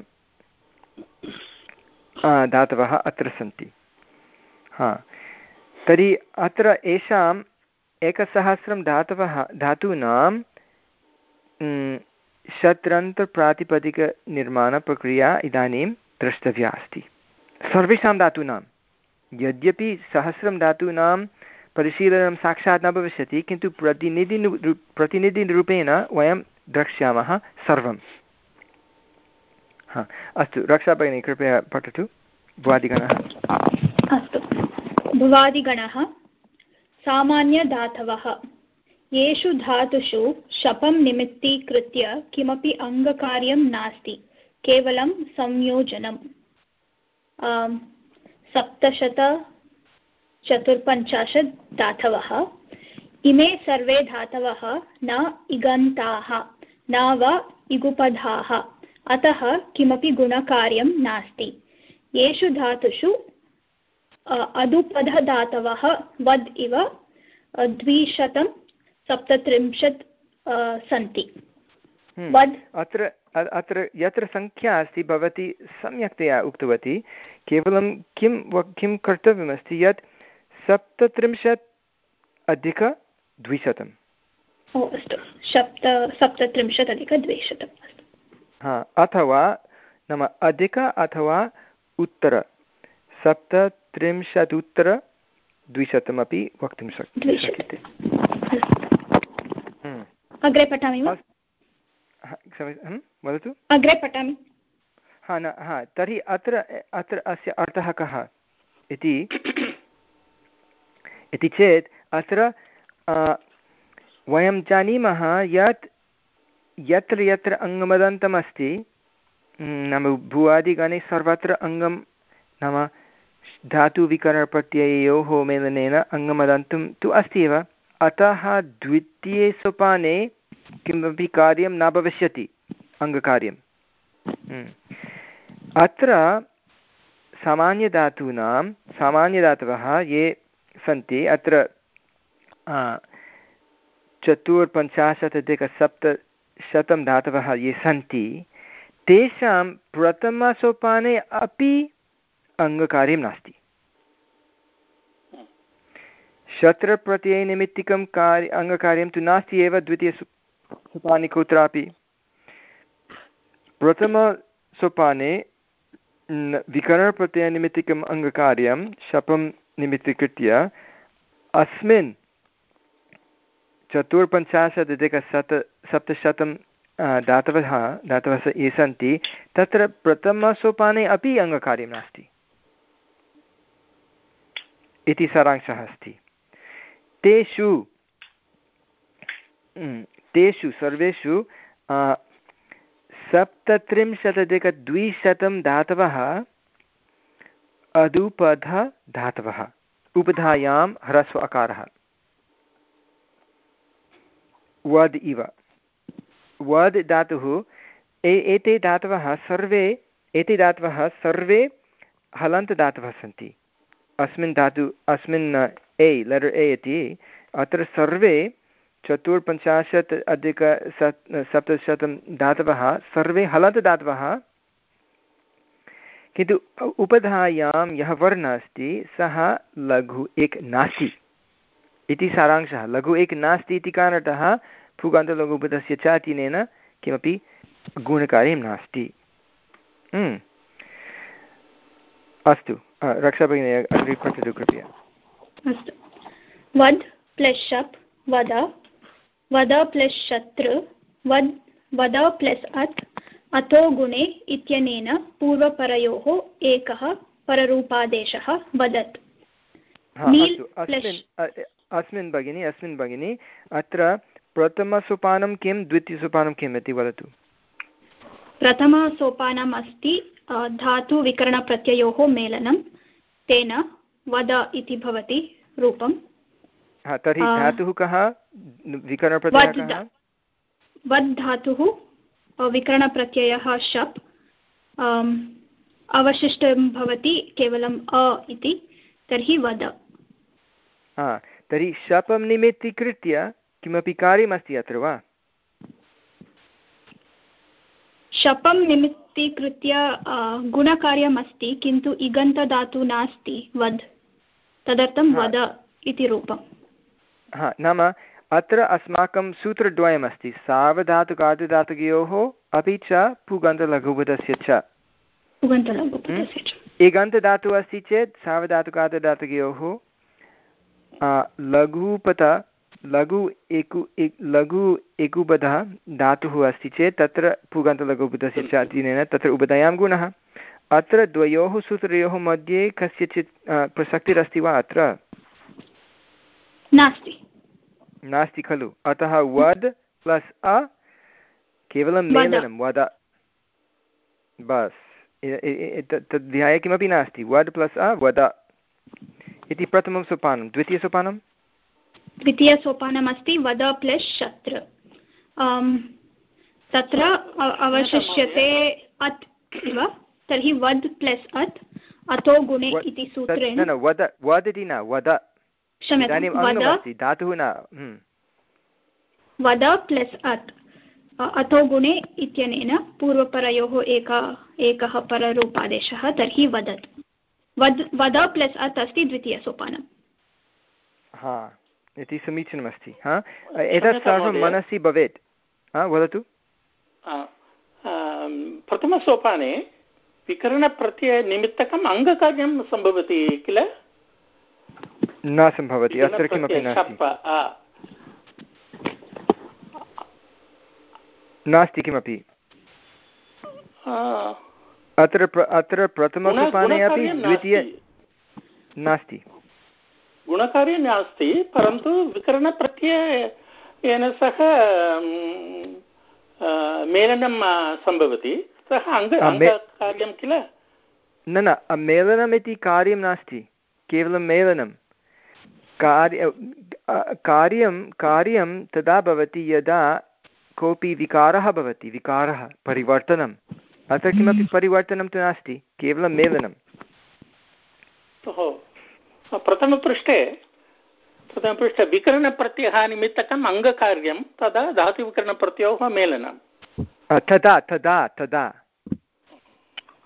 Speaker 1: धातवः अत्र सन्ति। हा। तर्हि अत्र येषाम् एकसहस्रं धातवः धातूनां शत्रन्तप्रातिपदिकनिर्माणप्रक्रिया इदानीं द्रष्टव्या अस्ति। सर्वेषां धातूनां, यद्यपि सहस्रं धातूनां परिशीलनं साक्षात् न भविष्यति, किन्तु प्रतिनिधि प्रतिनिधिरूपेण वयं द्रक्ष्यामः सर्वं। हा, अस्तु रक्षा भगिनी कृपया पठतु। भुवादिगणः।
Speaker 2: अस्तु। भुवादिगणः सामान्यधातवः येषु धातुषु शपं निमित्तीकृत्य किमपि अङ्गकार्यं नास्ति, केवलं संयोजनं सप्तशत चतुर्पञ्चाशत् धातवः। इमे सर्वे धातवः न इगन्ताः, न वा इगुपधाः, अतः किमपि गुणकार्यं नास्ति। येषु धातुषु अदुपधधातवः वद् इव द्विशतं सप्तत्रिंशत् सन्ति।
Speaker 1: हम्म। अत्र अत्र यत्र सङ्ख्या अस्ति भवती सम्यक्तया उक्तवती केवलं किं किं कर्तव्यमस्ति यत् सप्तत्रिंशत् अधिकद्विशतम्
Speaker 2: ओ अस्तु। सप्त सप्तत्रिंशत्
Speaker 1: हा अथवा नाम अधिक अथवा उत्तर। सप्तत्रिंशदुत्तरद्विशतमपि वक्तुं शक्यते।
Speaker 2: अग्रे पठामि वा?
Speaker 1: वदतु?
Speaker 2: अग्रे पठामि।
Speaker 1: हा न हा तर्हि अत्र अत्र अस्य अर्थः कः इति? इति चेत् अत्र वयं जानीमः यत् यत्र यत्र अङ्गमदन्तमस्ति नाम भुवादिगणे सर्वत्र अङ्गं नाम धातुविकरणप्रत्यययोः मेलनेन अङ्गमदन्तं तु अस्ति एव। अतः द्वितीये सोपाने किमपि कार्यं न भविष्यति, अङ्गकार्यं हम्म। अत्र सामान्यधातूनां, सामान्यधातवः ये सन्ति, अत्र चतुर्पञ्चाशदधिकसप्तशतं धातवः ये सन्ति, तेषां प्रथमसोपाने अपि अङ्गकार्यं नास्ति शत्रप्रत्ययनिमित्तिकं कार्य अङ्गकार्यं तु नास्ति एव द्वितीयसोपाने कुत्रापि। प्रथमसोपाने विकरणप्रत्ययनिमित्तिकम् अङ्गकार्यं शपं निमित्तीकृत्य अस्मिन् चतुर्पञ्चाशदधिकशत सप्तशतं दातवः दातवः ये सन्ति, तत्र प्रथमसोपाने अपि अङ्गकार्यं नास्ति। इति सारांशः अस्ति। तेषु तेषु, सर्वेषु सप्तत्रिंशदधिकद्विशतं धातवः, अदुपध धातवः, उपधायां ह्रस्व अकारः। वद् इव। वद् धातुः एते धातवः सर्वे, एते धातवः सर्वे हलन्तदातवः सन्ति। अस्मिन् धातु, अस्मिन् ए लेटर् ए इति अत्र सर्वे चतुर्पञ्चाशत् अधिक सप्तशतं धातवः सर्वे हलन्तदातवः किन्तु उपधायां यः वर्णः अस्ति, सः लघु एक नास्ति। इति सारांशः। लघु एक नास्ति इति कारणतः फुगान्तलघुपदस्य च तिनेन किमपि गुणकार्यं नास्ति। हम्म। अस्तु। रक्षाभगिनी अग्रे पठतु कृपया।
Speaker 2: अस्तु। वद् प्लस् शप् वद। वद प्लस् शत्रु वद् वद प्लस् अत् अतो गुणे इत्यनेन पूर्वपरयोः एकः पररूपादेशः वदत्।
Speaker 1: अस्मिन् भगिनि अस्मिन् भगिनि अत्र प्रथमसोपानं किं द्वितीयसोपानं किम् इति वदतु।
Speaker 2: प्रथमसोपानम् अस्ति धातुविकरणप्रत्ययोः मेलनं तेन वद इति भवति रूपं
Speaker 1: तर्हि धातुः कः? विकरणप्रत्ययः
Speaker 2: वद् धातुः विकरणप्रत्ययः शप्। अवशिष्टं भवति केवलम् अ इति तर्हि वद।
Speaker 1: तर्हि शपं निमित्तीकृत्य किमपि कार्यमस्ति अत्र वा?
Speaker 2: शपं निमित्तीकृत्य गुणकार्यम् अस्ति किन्तु इगन्तधातु नास्ति। वद्। तदर्थं वद इति रूपं
Speaker 1: हा नाम अत्र अस्माकं सूत्रद्वयमस्ति सावधातुकार्धधातुकयोः अपि च पुगन्तलघुपदस्य च। इगन्तधातुः अस्ति चेत् सावधातुकार्धधातुकयोः लघुपत लघु एकु लघु एकुबधः धातुः अस्ति चेत् तत्र पुगन्तलघुपदस्य च अधीनेन तत्र उबधायां गुणः। अत्र द्वयोः सूत्रयोः मध्ये कस्यचित् प्रसक्तिरस्ति वा अत्र?
Speaker 2: नास्ति।
Speaker 1: नास्ति खलु। अतः वद् प्लस् अ केवलं मेलनं वद। बस्। तद्ध्याये किमपि नास्ति। वद् प्लस् अ वद। इति प्रथमं सोपानं। द्वितीयसोपानं
Speaker 2: द्वितीयसोपानमस्ति वद प्लस् शत्र। तत्र अवशिष्यते अत् इव तर्हि वद् प्लस् अत् अतो गुणे इति सूत्रेण
Speaker 1: वद वद् इति न वद। धातुः न
Speaker 2: वद प्लस् अत् अतो गुणे इत्यनेन पूर्वपरयोः एक एकः पररूपादेशः तर्हि वदत्। वद् वद प्लस् अत् अस्ति द्वितीयसोपानम्
Speaker 1: हा इति समीचीनमस्ति हा? एतत् सर्वं मनसि भवेत्। हा वदतु।
Speaker 7: प्रथमसोपाने विकरणप्रत्ययनिमित्तकम् अङ्गकार्यं सम्भवति किल?
Speaker 1: न सम्भवति अत्र किमपि नास्ति। नास्ति किमपि। अत्र अत्र प्रथमसोपाने अपि द्वितीय नास्ति।
Speaker 7: गुणकार्ये नास्ति परन्तु विकरणप्रत्ययेन सह मेलनं सम्भवति सः अङ्गकार्यं किल?
Speaker 1: न न मेलनम् इति कार्यं नास्ति केवलं मेलनं कार्य कार्यं कार्यं तदा भवति यदा कोऽपि विकारः भवति विकारः परिवर्तनम्। अत्र किमपि परिवर्तनं तु नास्ति केवलं मेलनं
Speaker 7: प्रथमपृष्ठे प्रथमपृष्ठे विकरणप्रत्ययः निमित्तकम् अङ्गकार्यं तदा धातुविकरणप्रत्ययोः मेलनम्।
Speaker 1: तदा तदा तदा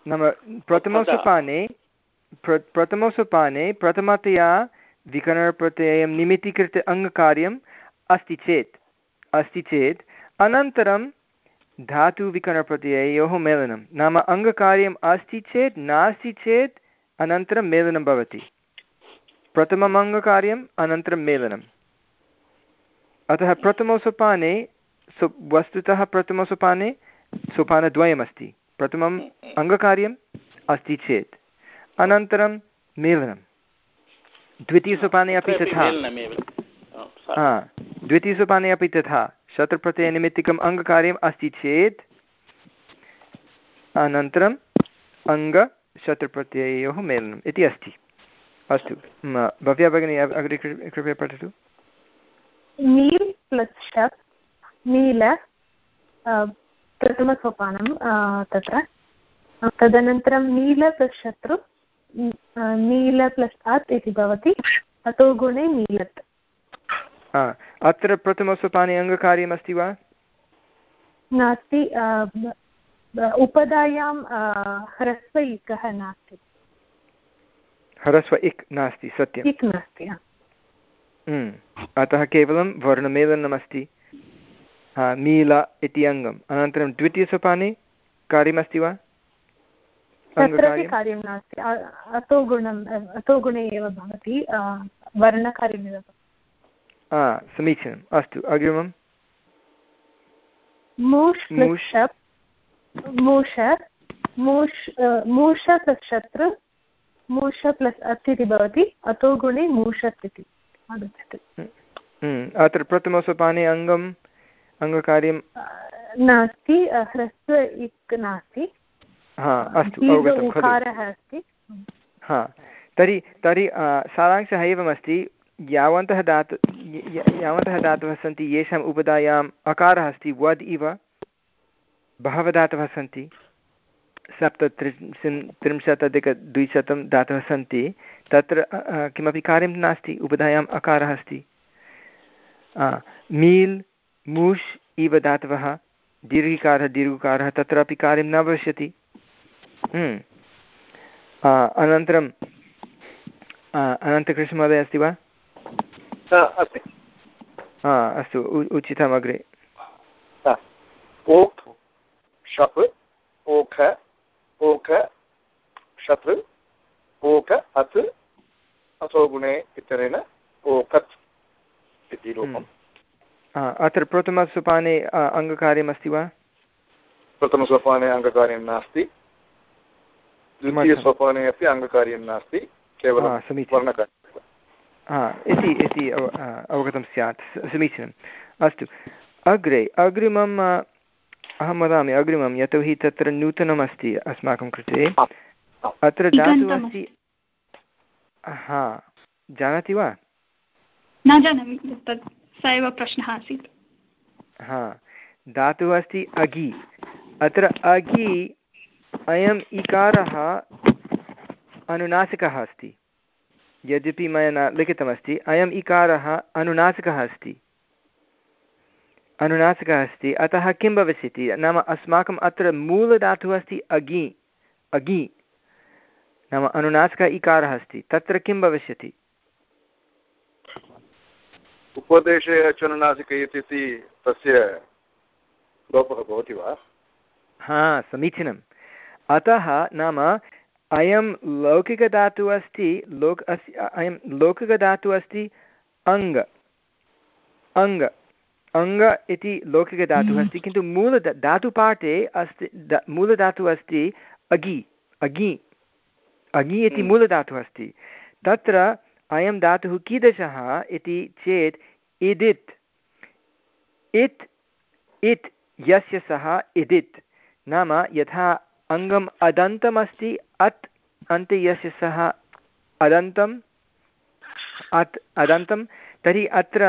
Speaker 1: नाम प्रथमसोपाने प्र प्रथमसोपाने प्रथमतया विकरणप्रत्ययं निमित्तीकृत्य अङ्गकार्यम् अस्ति चेत् अस्ति चेत् अनन्तरं धातुविकरणप्रत्यययोः मेलनं नाम अङ्गकार्यम् अस्ति चेत् नास्ति चेत् अनन्तरं मेलनं भवति प्रथमम् अङ्गकार्यम् अनन्तरं मेलनम् अतः प्रथमसोपाने सु वस्तुतः प्रथमसोपाने सोपानद्वयमस्ति। प्रथमम् अङ्गकार्यम् अस्ति चेत्। अनन्तरं मेलनं द्वितीयसोपाने अपि तथा। हा द्वितीयसोपाने अपि तथा। शत्रुप्रत्ययनिमित्तिकम् अङ्गकार्यम् अस्ति चेत्। अनन्तरम् अङ्गशत्रुप्रत्यययोः मेलनम् इति अस्ति। अस्तु भव्या भगिनी अग्रे कृपया पठतु।
Speaker 6: प्लस् नील प्रथमसोपानं तत्र. तदनन्तरं नील प्लस् शत्रु नील प्लस् अत् इति भवति. अतो गुणे नीलत्
Speaker 1: अत्र प्रथमसोपाने अङ्गकार्यमस्ति वा?
Speaker 6: नास्ति उपधायां ह्रस्व इकः नास्ति.
Speaker 1: ह्रस्व इक् नास्ति सत्यम्।
Speaker 6: इक् नास्ति
Speaker 1: अतः केवलं वर्णमेलनमस्ति। मील इति अङ्गम् अनन्तरं द्वितीयसोपाने कार्यमस्ति वा?
Speaker 6: तत्रापि कार्यं नास्ति। अतो गुणम् अतो गुणे एव भवति वर्णकार्यमेव
Speaker 1: समीचीनम्। अस्तु अग्रिमं
Speaker 6: मूष् मूष मूष् मूष प्लस् शत्रु मूष प्लस् अत् इति भवति अतो गुणे मूषत् इति आगच्छति
Speaker 1: अत्र प्रथमसोपाने अङ्गम् अङ्गकार्यं
Speaker 6: नास्ति ह्रस्व इक् नास्ति।
Speaker 1: हा अस्तु अवगतं खलु। हा तर्हि तर्हि सारांशः एवमस्ति यावन्तः धातु यावन्तः धातवः सन्ति येषाम् उपधायाम् अकारः अस्ति वद् इव बहवः धातवः सन्ति सप्तत्रिंशन् त्रिंशत् अधिकद्विशतं धातवः सन्ति तत्र किमपि कार्यं नास्ति उपधायाम् अकारः अस्ति। मील् मूष् इव धातवः दीर्घिकारः दीर्घकारः तत्रापि कार्यं न भविष्यति। हम्म। अनन्तरं अनन्तकृष्णमहोदय अस्ति वा?
Speaker 3: अस्ति।
Speaker 1: अस्तु उचितम् अग्रे
Speaker 3: ओक् शप् ओख ओख शत् ओक अत् असो गुणे इत्यनेन ओकत् इति रूपम्।
Speaker 1: हम्म। अत्र प्रथमसोपाने अङ्गकार्यमस्ति वा?
Speaker 3: प्रथमसोपाने अङ्गकार्यं नास्ति। द्वितीयसोपाने अपि अङ्गकार्यं नास्ति केवलं वर्णकार्यं
Speaker 1: हा इति इति अवगतं स्यात् समीचीनम्। अस्तु। अग्रे अग्रिमम् अहं वदामि अग्रिमं यतोहि तत्र नूतनमस्ति अस्माकं कृते। अत्र धातुः अस्ति हा जानाति वा?
Speaker 2: न जानामि तत् स एव प्रश्नः आसीत्।
Speaker 1: हा, धातुः अस्ति अगि अत्र अगि अयम् इकारः अनुनासिकः अस्ति। यद्यपि मया न लिखितमस्ति, अयम् इकारः अनुनासिकः अस्ति। अनुनासिकः अस्ति। अतः किं भविष्यति? नाम अस्माकम् अत्र मूलधातुः अस्ति अगि अगि नाम अनुनासिकः इकारः अस्ति। तत्र किं भविष्यति?
Speaker 3: उपदेशे अचनुनासिक इति तस्य लोपः भवति वा?
Speaker 1: हा समीचीनं अतः नाम अयं लौकिकधातुः अस्ति लोक् अस् अयं लौकिकधातुः अस्ति अङ्ग। अङ्ग। अङ्ग इति लौकिकधातुः
Speaker 2: हम्म।
Speaker 1: अस्ति किन्तु मूल धातुपाठे अस्ति मूलधातुः अस्ति अगि अगि अगि इति
Speaker 3: हम्म।
Speaker 1: मूलधातुः अस्ति। तत्र अयं धातुः कीदृशः इति चेत् इदित्। इत् इत्, यस्य सः इदित्। नाम यथा अङ्गम् अदन्तमस्ति, अत् अन्ते यस्य सः अदन्तम् अत् अदन्तं, तर्हि अत्र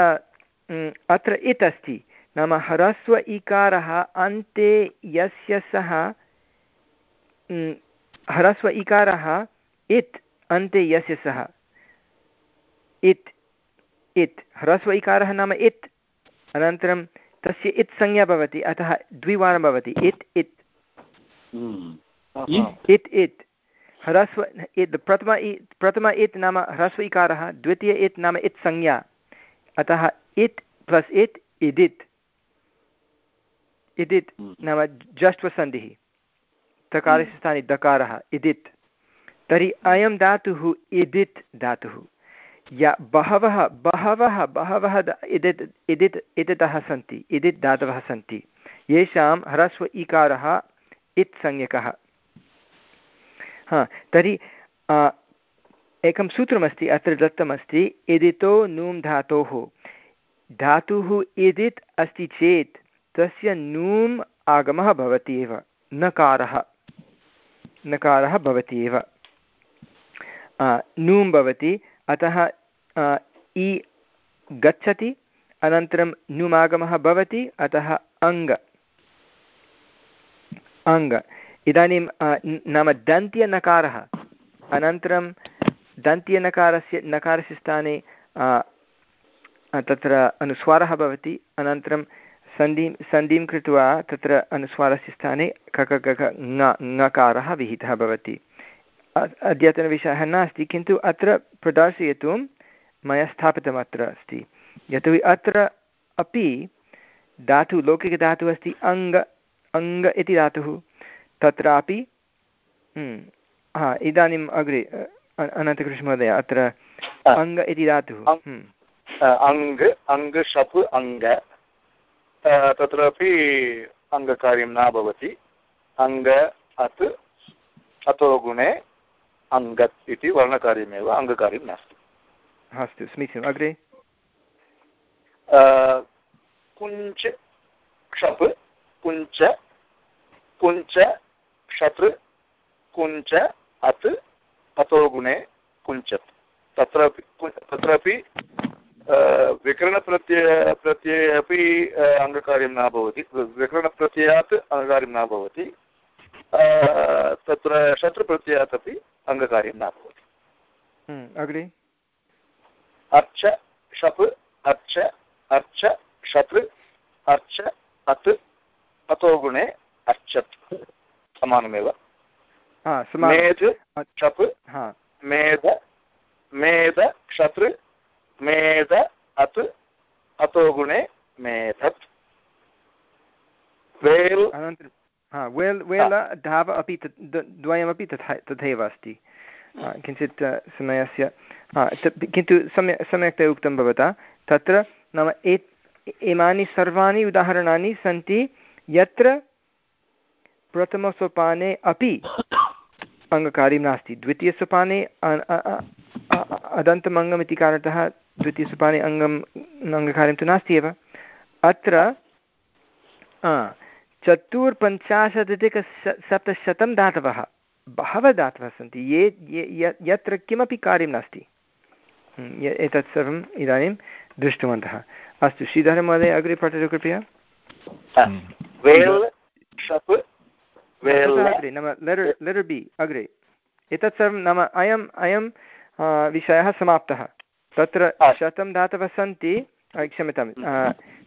Speaker 1: अत्र इत् अस्ति। नाम ह्रस्व इकारः अन्ते यस्य सः ह्रस्व इकारः इत् अन्ते यस्य सः। इत् इत् ह्रस्व इकारः नाम इत् अनन्तरं तस्य इत् संज्ञा भवति अतः द्विवारं भवति इत् इत् इत् इत् ह्रस्व इत् प्रथम प्रथम इत् नाम ह्रस्व इकारः द्वितीय इत् नाम इत् संज्ञा. अतः इत् प्लस् इत् इदित् इदित् नाम जष्ट्वसन्धिः. तकारस्य स्थाने दकारः इदित् तर्हि अयं धातुः इदित् धातुः. या बहवः बहवः बहवः इदित् इदित्, इदितः सन्ति, इदित् धातवः सन्ति। येषां ह्रस्व इकारः इत् संज्ञकः। हा, तर्हि एकं सूत्रमस्ति, अत्र दत्तमस्ति, इदितो नूं धातोः। धातुः इदित् अस्ति चेत्, तस्य नूम् आगमः भवति एव, नकारः। नकारः भवति एव। नूं भवति, अतः इ गच्छति अनन्तरं नुमागमः भवति अतः अङ्ग अङ्ग इदानीं नाम दन्त्यनकारः अनन्तरं दन्त्यनकारस्य नकारस्य स्थाने तत्र अनुस्वारः भवति अनन्तरं सन्धिं सन्धिं कृत्वा तत्र अनुस्वारस्य स्थाने कक कक ङकारः विहितः भवति अद्यतनविषयः नास्ति किन्तु अत्र प्रदर्शयितुं मया स्थापितम् अत्र अस्ति। यतोहि अत्र अपि धातुः लौकिकधातुः अस्ति अङ्ग अङ्ग इति धातुः। तत्रापि हम्म, हा इदानीम् अग्रे अनन्तकृष्णमहोदय अत्र अङ्ग इति धातुः।
Speaker 3: हम्म। अङ्ग अङ्ग शप् अङ्ग तत्रापि अङ्गकार्यं न भवति। अङ्ग अत् अतो गुणे अङ्गत् इति वर्णकार्यमेव अङ्गकार्यं नास्ति।
Speaker 1: अस्तु समीचीनम् अग्रे
Speaker 3: कुञ्च क्षप् कुञ्च कुञ्च क्षतृ कुञ्च अत् अतो गुणे कुञ्चत् तत्रापि तत्रापि विकरणप्रत्यय प्रत्यये अपि अङ्गकार्यं न भवति विकरणप्रत्ययात् अङ्गकार्यं न भवति तत्र शत्रुप्रत्ययात् अपि अङ्गकार्यं न भवति
Speaker 1: अग्रे
Speaker 3: अर्च शप् अर्च अर्च शतृ अर्च अत् अतो गुणे अर्चत्। समानमेव। मेध शप् मेध मेध क्षतृ मेध अत् अतो गुणे मेधत्। वेल्
Speaker 1: हा वेल् वेल धाव अपि द्वयमपि तथा तथैव अस्ति। किञ्चित् समयस्य किन्तु सम्यक् सम्यक्तया उक्तं भवता, तत्र नाम एत् इमानि सर्वाणि उदाहरणानि सन्ति, यत्र प्रथमसोपाने अपि अङ्गकार्यं नास्ति, द्वितीयसोपाने अदन्तमङ्गम् इति कारणतः द्वितीयसोपाने अङ्गम् अङ्गकार्यं तु नास्ति एव। अत्र चतुर्पञ्चाशदधिक सप्तशतं दातवः, बहवः दातवः सन्ति ये, यत्र किमपि कार्यं नास्ति। एतत् सर्वम् इदानीं दृष्टवन्तः। अस्तु श्रीधरमहोदय अग्रे पठतु कृपया। अग्रे नाम लेटर् लेटर् बि अग्रे। एतत् सर्वं नाम अयम् अयं विषयः समाप्तः। तत्र शतं दातवः सन्ति क्षम्यतां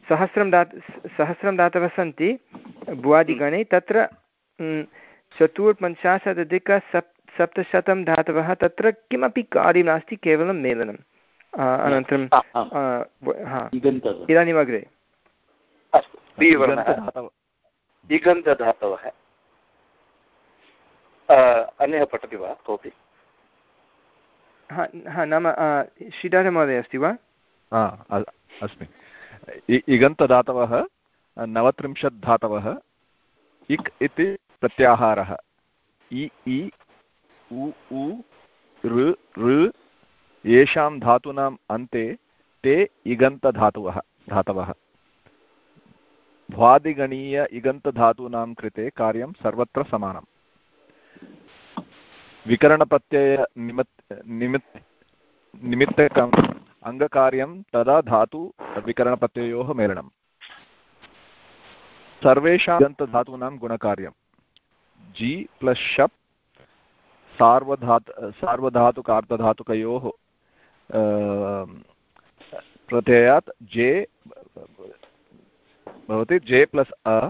Speaker 1: सहस्रं दात सहस्रं दातवः सन्ति भुवादिगणे तत्र चतुर्पञ्चाशदधिकसप् सप्तशतं धातवः तत्र किमपि कार्यं नास्ति केवलं मेलनम्। अनन्तरं इदानीम् अग्रे
Speaker 3: दिगन्तधातवः। अन्यः पठति वा कोऽपि?
Speaker 1: हा नाम श्रीधरमहोदय अस्ति वा?
Speaker 8: अस्मि। इगन्तधातवः नवत्रिंशत् धातवः इक् इति प्रत्याहारः। इ इ उ उ, ऋ ऋ, येषां धातूनाम् अन्ते ते इगन्तधातवः, धातवः। भ्वादिगणीय इगन्तधातूनां कृते कार्यं सर्वत्र समानम्। विकरणप्रत्यय निमित् निमित्, निमित्तकम् अङ्गकार्यं तदा धातु विकरणप्रत्ययोः मेलनम्। सर्वेषां दन्तधातूनां गुणकार्यं। जि प्लस् शप् सार्वधात् सार्वधातुकार्धधातुकयोः प्रत्ययात् जे भवति जे प्लस् अ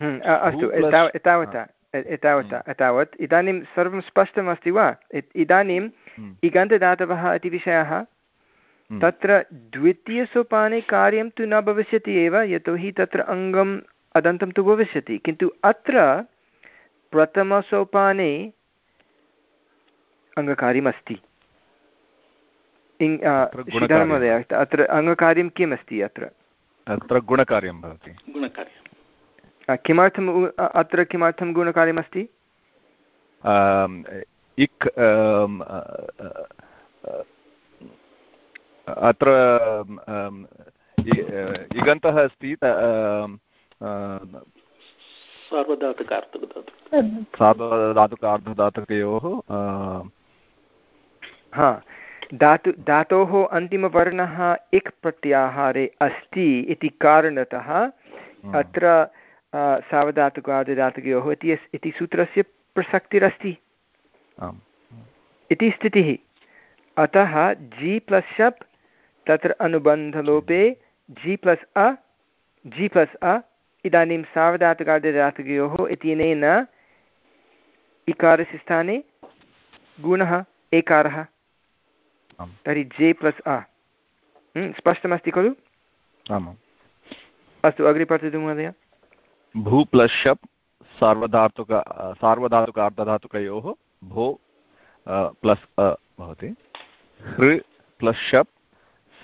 Speaker 1: हम्म, अस्तु एतावता एतावता
Speaker 8: हम्म।
Speaker 1: एतावत्। इदानीं सर्वं स्पष्टमस्ति वा? इदानीं
Speaker 8: हम्म।
Speaker 1: इगन्तदातवः इति विषयः। तत्र द्वितीयसोपाने कार्यं तु न भविष्यति एव यतोहि तत्र अङ्गम् अदन्तं तु भविष्यति। किन्तु अत्र प्रथमसोपाने अङ्गकार्यमस्ति। महोदय अत्र अङ्गकार्यं किम् अस्ति अत्र?
Speaker 8: अत्र गुणकार्यं भवति।
Speaker 7: गुणकार्यं।
Speaker 1: किमर्थम् अत्र किमर्थं गुणकार्यमस्ति?
Speaker 8: इक् अत्र इगन्तः अस्ति सार्वधातुकार्धधातुकयोः
Speaker 1: हा धातु धातोः अन्तिमवर्णः इक् प्रत्याहारे अस्ति इति कारणतः अत्र सावधातुकार्धधातुकयोः इति इति सूत्रस्य प्रसक्तिरस्ति। इति स्थितिः। अतः जि प्लस् शप् तत्र अनुबन्धलोपे जि प्लस् अ जि प्लस् अ इदानीं सावधातुकार्धधातुकयोः इत्यनेन इकारस्य स्थाने गुणः एकारः। तर्हि जे प्लस् अ स्पष्टमस्ति खलु?
Speaker 8: आमाम्।
Speaker 1: अस्तु अग्रे पठतु महोदय।
Speaker 8: भू प्लस् शप् सार्वधातुक सार्वधातुकार्धधातुकयोः भो प्लस् अ भवति। हृ प्लस् शप्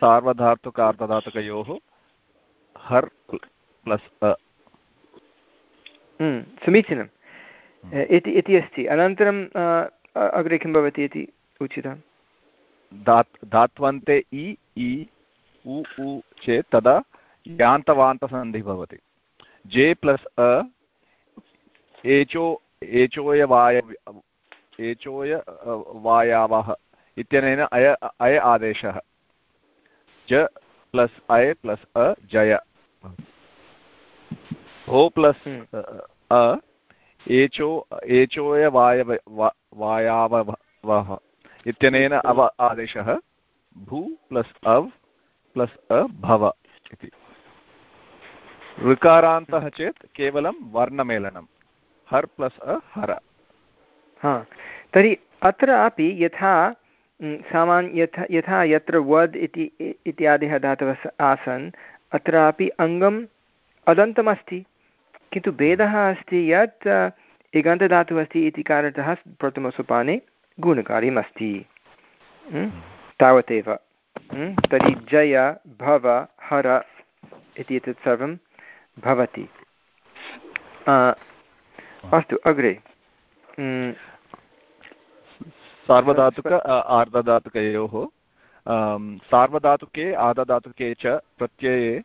Speaker 8: सार्वधातुकार्धधातुकयोः हर् प्लस् अ।
Speaker 1: समीचीनम्। इति अस्ति। अनन्तरं अग्रे किं भवति इति उचितं
Speaker 8: दात् धात्वन्ते इ इ उ उ चेत् तदा यान्तवान्तसन्धिः भवति। जे प्लस् अ एचो एचोय वाय एचोय वायावः इत्यनेन अय अय आदेशः। ज प्लस् अय प्लस् अ जय। ओ प्लस् हम्म। अ एचो एचोय वायव वायावः इत्यनेन अव आदेशः भू प्लस् अव् प्लस् अ भव इति। ऋकारान्तः चेत् केवलं वर्णमेलनं हर् प्लस् अ हर।
Speaker 1: हा, तर्हि अत्रापि यथा सामान्य यथा यत्र वद् इति इत्यादयः धातवः आसन् अत्रापि अङ्गम् अदन्तमस्ति। किन्तु भेदः अस्ति यत् इगन्तधातुः अस्ति इति कारणतः प्रथमसोपाने गुणकार्यमस्ति तावदेव। तर्हि जय भव हर इति एतत् सर्वं भवति। अस्तु अग्रे।
Speaker 8: सार्वधातुक आर्धधातुकयोः। सार्वधातुके आर्धधातुके च प्रत्यये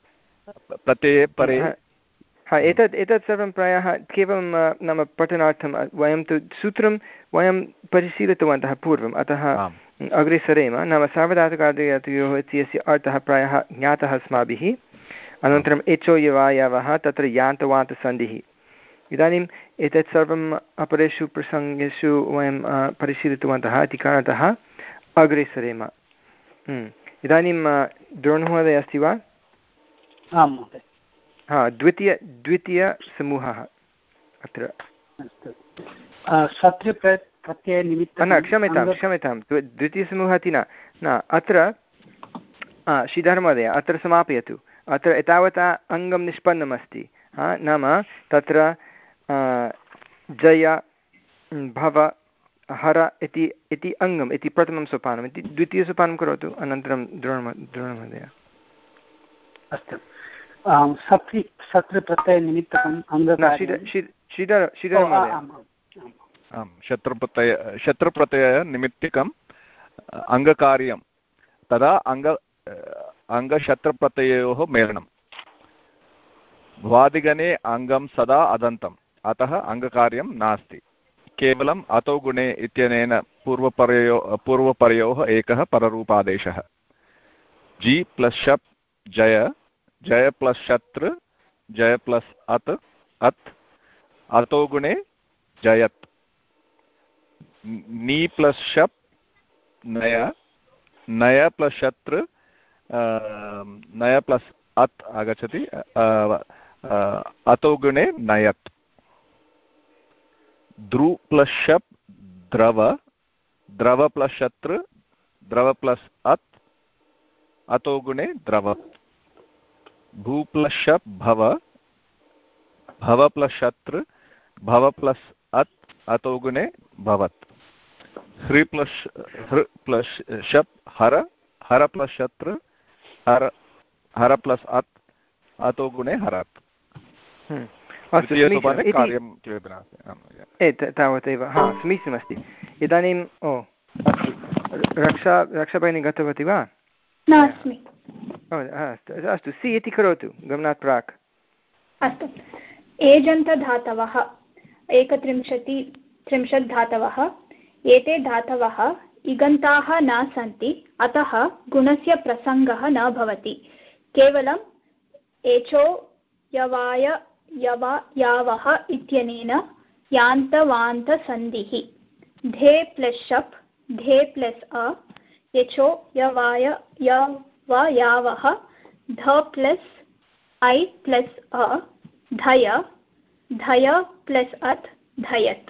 Speaker 8: प्रत्यये परे
Speaker 1: हा एतत् एतत् सर्वं प्रायः केवलं नाम पठनार्थं वयं तु सूत्रं वयं परिशीलितवन्तः पूर्वम् अतः अग्रे सरेम नाम सार्वधातुकार्धधातुयोः इत्यस्य अर्थः प्रायः ज्ञातः अस्माभिः अनन्तरम् एचो यवायवः तत्र यान्तवान्तसन्धिः इदानीम् एतत् सर्वम् अपरेषु प्रसङ्गेषु वयं परिशीलितवन्तः इति कारणतः अग्रे सरेम इदानीं द्रोणमहोदय अस्ति वा?
Speaker 5: आं महोदय।
Speaker 1: हा द्वितीय द्वितीयसमूहः अत्र।
Speaker 5: न
Speaker 1: क्षम्यतां क्षम्यतां द्वितीयसमूहः इति न न अत्र श्रीधरमहोदय अत्र समापयतु। अत्र एतावता अङ्गं निष्पन्नमस्ति। नाम तत्र जय भव हर इति इति अङ्गम् इति प्रथमं सोपानम् इति द्वितीयसोपानं करोतु अनन्तरं द्रोण द्रोणमहोदय।
Speaker 5: अस्तु। सप्ति शत्रुप्रत्ययनिमित्तकम्
Speaker 8: आम् शत्रुप्रत्यय शत्रुप्रत्ययनिमित्तिकम् अङ्गकार्यं तदा अङ्ग अङ्गशत्रुप्रत्ययोः मेलनं भ्वादिगणे अङ्गं सदा अदन्तम्। अतः अङ्गकार्यं नास्ति। केवलम् अतो गुणे इत्यनेन पूर्वपरयो पूर्वपरयोः एकः पररूपादेशः। जि प्लस् शप् जय। जय प्लस् शत्रु, जय प्लस् अत् अत्, अतो गुणे, जयत्। नी प्लस् शप्, नय नय प्लस् शत्र नय प्लस् अत् आगच्छति अतो गुणे, नयत्। द्रु प्लस् शप्, द्रव द्रव प्लस् शत्र, द्रव प्लस् अत्, अतो गुणे, द्रव। भू प्लस् शप् भव भव प्लस् शत्र भव प्लस् अत् अतो गुणे भवत् हृ प्लस् हृ प्लस् शप् हर हर प्लस् शत्र हर हर प्लस् अत् अतो गुणे हरत्
Speaker 1: हम्म। तावदेव। हा समीचीनमस्ति। इदानीम् ओ अस्तु रक्षा रक्षाभगिनी गतवती वा?
Speaker 2: नास्मि।
Speaker 1: अस्तु अस्तु सि इति करोतु गमनात् प्राक्
Speaker 2: अस्तु एजन्तधातवः एकत्रिंशति त्रिंशत् धातवः एते धातवः इगन्ताः न सन्ति अतः गुणस्य प्रसङ्गः न भवति केवलम् एचो यवाय यवा यावः इत्यनेन यान्तवान्तसन्धिः धे प्लस् शप् धे प्लस् अ यचो यवाय यव यावः ध प्लस् ऐ प्लस् अ धय धय प्लस् अत् धयत्।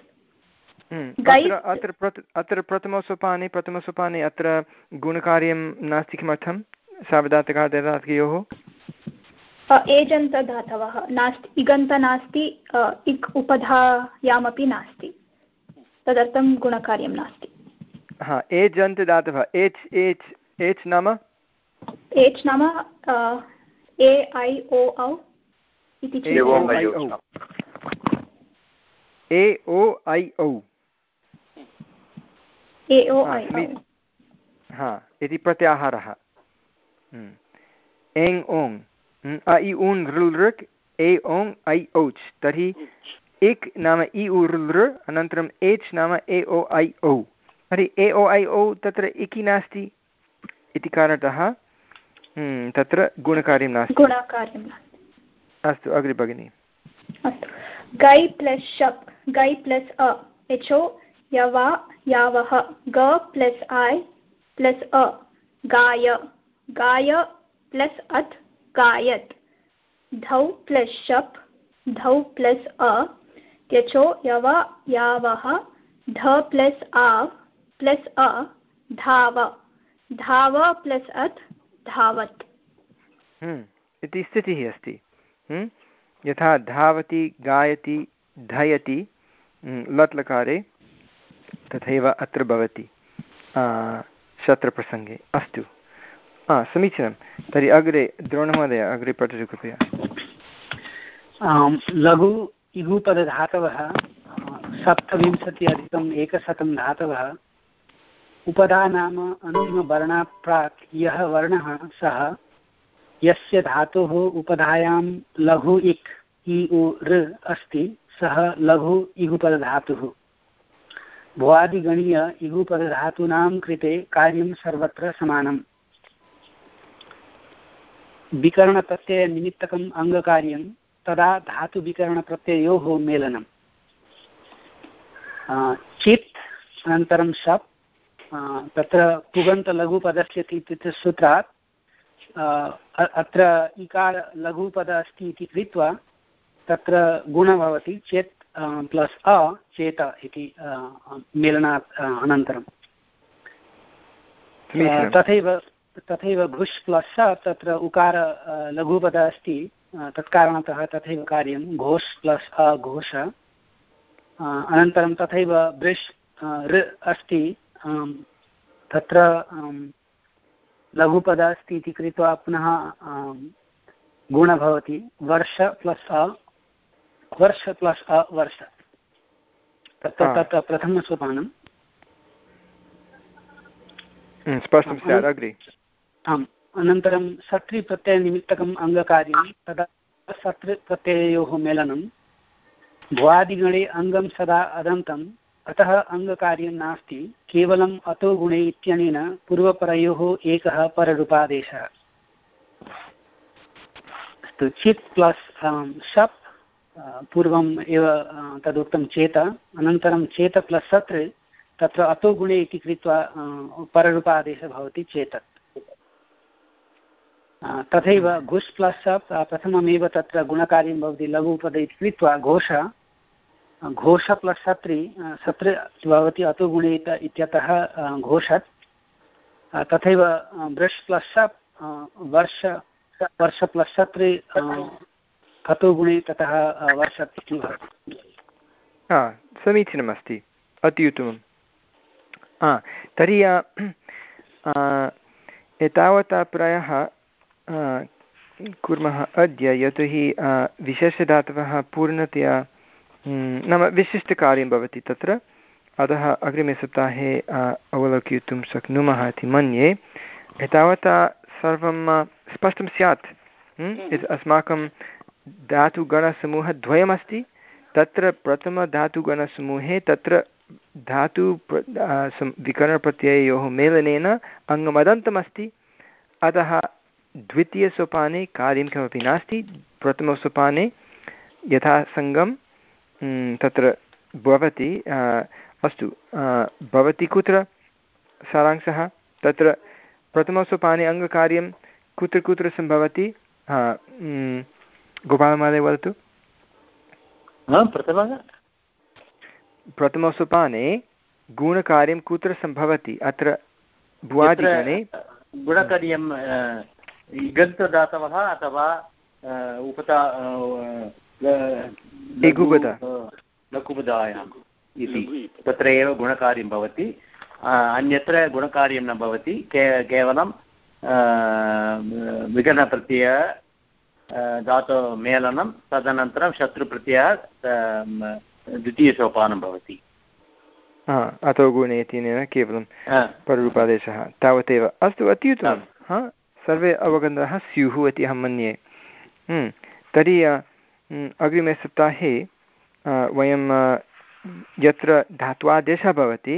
Speaker 1: हम्म, अत्र अत्र प्रथमसोपाने प्रथमसोपाने अत्र गुणकार्यं नास्ति किमर्थं सावधातकः ददातकयोः
Speaker 2: एजन्तधातवः नास्ति इगन्त नास्ति इक् उपधायामपि नास्ति। तदर्थं गुणकार्यं नास्ति।
Speaker 1: हा अन्त एच् एच् एच् नाम?
Speaker 2: एच् नाम ए ऐ ओ औ इति
Speaker 1: ए ओ ऐ औ
Speaker 2: ए ओ ऐ
Speaker 1: हा इति प्रत्याहारः। हम्म। एङ् ओङ् हम्म, अ इ ऊन् ऋल् ए ओङ् ऐ औच्। तर्हि इक् नाम इ उ ऋल् अनन्तरम् एच् नाम ए ओ ऐ औ तर्हि ए ओ ऐ ओ तत्र इकि नास्ति इति कारणतः तत्र गुणकार्यं नास्ति।
Speaker 2: गुणकार्यं
Speaker 1: अस्तु अग्रे भगिनि।
Speaker 2: अस्तु। गै प्लस् शप् गै प्लस् अ यचो यवा यावः ग प्लस् ऐ प्लस् अ गाय गाय प्लस् अत् गायत्। धौ प्लस् शप् धौ प्लस् अ यचो यवा यावः ध प्लस् आव् प्लस् अ धाव। धाव प्लस् अत् धावत्।
Speaker 1: हम्म, इति स्थितिः अस्ति। हम्म, यथा धावति गायति धयति हम्म, लट् लकारे तथैव अत्र भवति शत्रप्रसङ्गे। अस्तु। हा समीचीनं। तर्हि अग्रे द्रोणमहोदय अग्रे पठतु कृपया।
Speaker 5: लघु इगुपदधातवः सप्तविंशति अधिकम् एकशतं धातवः उपधा नाम अन्तिमवर्णात् प्राक् यः वर्णः सः। यस्य धातुः उपधायां लघु इक्, इ, उ, ऋ अस्ति, सः लघु इगुपदधातुः भुवादिगणीय इगुपदधातूनां कृते कार्यं सर्वत्र समानम्। विकरणप्रत्ययनिमित्तकम् अङ्गकार्यं, तदा धातुविकरणप्रत्ययोः मेलनम्। चित्, अनन्तरं शप् तत्र पुगन्तलघुपदस्य इत्युक्ते सूत्रात् अत्र इकार लघुपद अस्ति इति कृत्वा तत्र गुणः भवति चेत् प्लस् अ चेत इति मेलनात् अनन्तरं तथैव तथैव घुष् प्लस् तत्र उकार लघुपद अस्ति तत्कारणतः तथैव कार्यं घोष् प्लस् अ घोष। अनन्तरं तथैव बृष् ऋ अस्ति तत्र लघुपद अस्ति इति कृत्वा पुनः गुण भवति। वर्ष प्लस् अ वर्ष प्लस् अ वर्ष। तत्र तत्र प्रथमसोपानम्
Speaker 1: स्पष्टं स्यात् अग्रे।
Speaker 5: आम् अनन्तरं सत्रिप्रत्ययनिमित्तकम् अङ्गकार्यं तदा सत्रिप्रत्यययोः मेलनं। भुवादिगणे अङ्गं सदा अदन्तं। अतः अङ्गकार्यं नास्ति, केवलम् अतो गुणे इत्यनेन पूर्वपरयोः एकः पररूपादेशः। अस्तु, चित् प्लस् शप् पूर्वम् एव तदुक्तं चेत, अनन्तरं चेत प्लस् सत्र तत्र अतो गुणे इति कृत्वा पररूपादेशः भवति चेतत् तथैव घुस् प्लस् शप् प्रथममेव तत्र गुणकार्यं भवति, लघु उपद इति कृत्वा, घोष घोष प्लस् सत्रि सत्र भवति अतो गुणे इत्यतः घोषत्। तथैव ब्रश् प्लस् वर्ष वर्ष प्लस् सत्रि कतो गुणे ततः वर्षत् इति भवति।
Speaker 1: समीचीनमस्ति। अति उत्तमं तर्हि एतावता प्रायः कुर्मः अद्य, यतोहि विशेषधातवः पूर्णतया नाम विशिष्टकार्यं भवति तत्र। अतः अग्रिमे सप्ताहे अवलोकयितुं शक्नुमः इति मन्ये। एतावता सर्वं स्पष्टं स्यात्। अस्माकं धातुगणसमूहद्वयमस्ति तत्र प्रथमधातुगणसमूहे तत्र धातु विकरणप्रत्यययोः मेलनेन अङ्गमदन्तमस्ति। अतः द्वितीयसोपाने कार्यं किमपि नास्ति। प्रथमसोपाने यथासङ्गं तत्र भवति अस्तु भवति कुत्र? सारांशः तत्र प्रथमसोपाने अङ्गकार्यं कुत्र कुत्र सम्भवति? गोपालमहोदय वदतु। प्रथमसोपाने गुणकार्यं कुत्र सम्भवति? अत्र भुवादिगणे
Speaker 4: गुणकार्यं गन्तदातवः अथवा उपता लघुपदायाम् इति। तत्र एव गुणकार्यं भवति। अन्यत्र गुणकार्यं न भवति। के केवलं विगणप्रत्यय धातुमेलनं तदनन्तरं शत्रुप्रत्ययः द्वितीयसोपानं भवति।
Speaker 1: अतो गुणे इत्यनेन केवलं पररूपादेशः तावदेव। अस्तु अत्युत्तमं। सर्वे अवगताः स्युः इति अहं मन्ये। हम्म, तर्हि अग्रिमे सप्ताहे वयं यत्र धात्वादेशः भवति,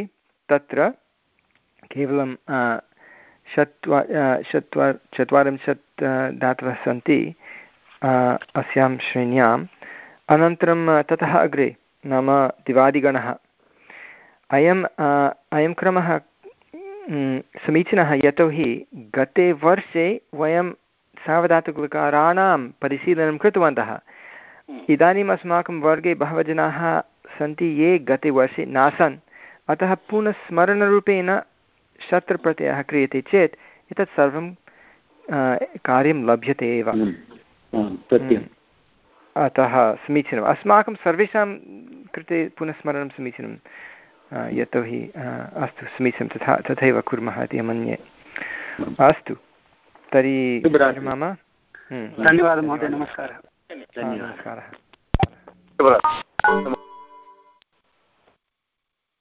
Speaker 1: तत्र केवलं चत्वा चत्वा चत्वारिंशत् धातवः सन्ति अस्यां श्रेण्याम्। अनन्तरं ततः अग्रे नाम दिवादिगणः। अयम् अयं क्रमः समीचीनः यतोहि गते वर्षे वयं सावधातुककाराणां परिशीलनं कृतवन्तः। इदानीम् अस्माकं वर्गे बहवः जनाः सन्ति ये गते वर्षे नासन्। अतः पुनस्मरणरूपेण शत्रप्रत्ययः क्रियते चेत् एतत् सर्वं कार्यं लभ्यते एव। अतः समीचीनम्। अस्माकं सर्वेषां कृते पुनस्मरणं समीचीनं यतोहि अस्तु समीचीनं तथा तथैव कुर्मः इति मन्ये। अस्तु तर्हि मम
Speaker 5: धन्यवादः महोदय नमस्कारः।
Speaker 1: ధన్యవాదాలు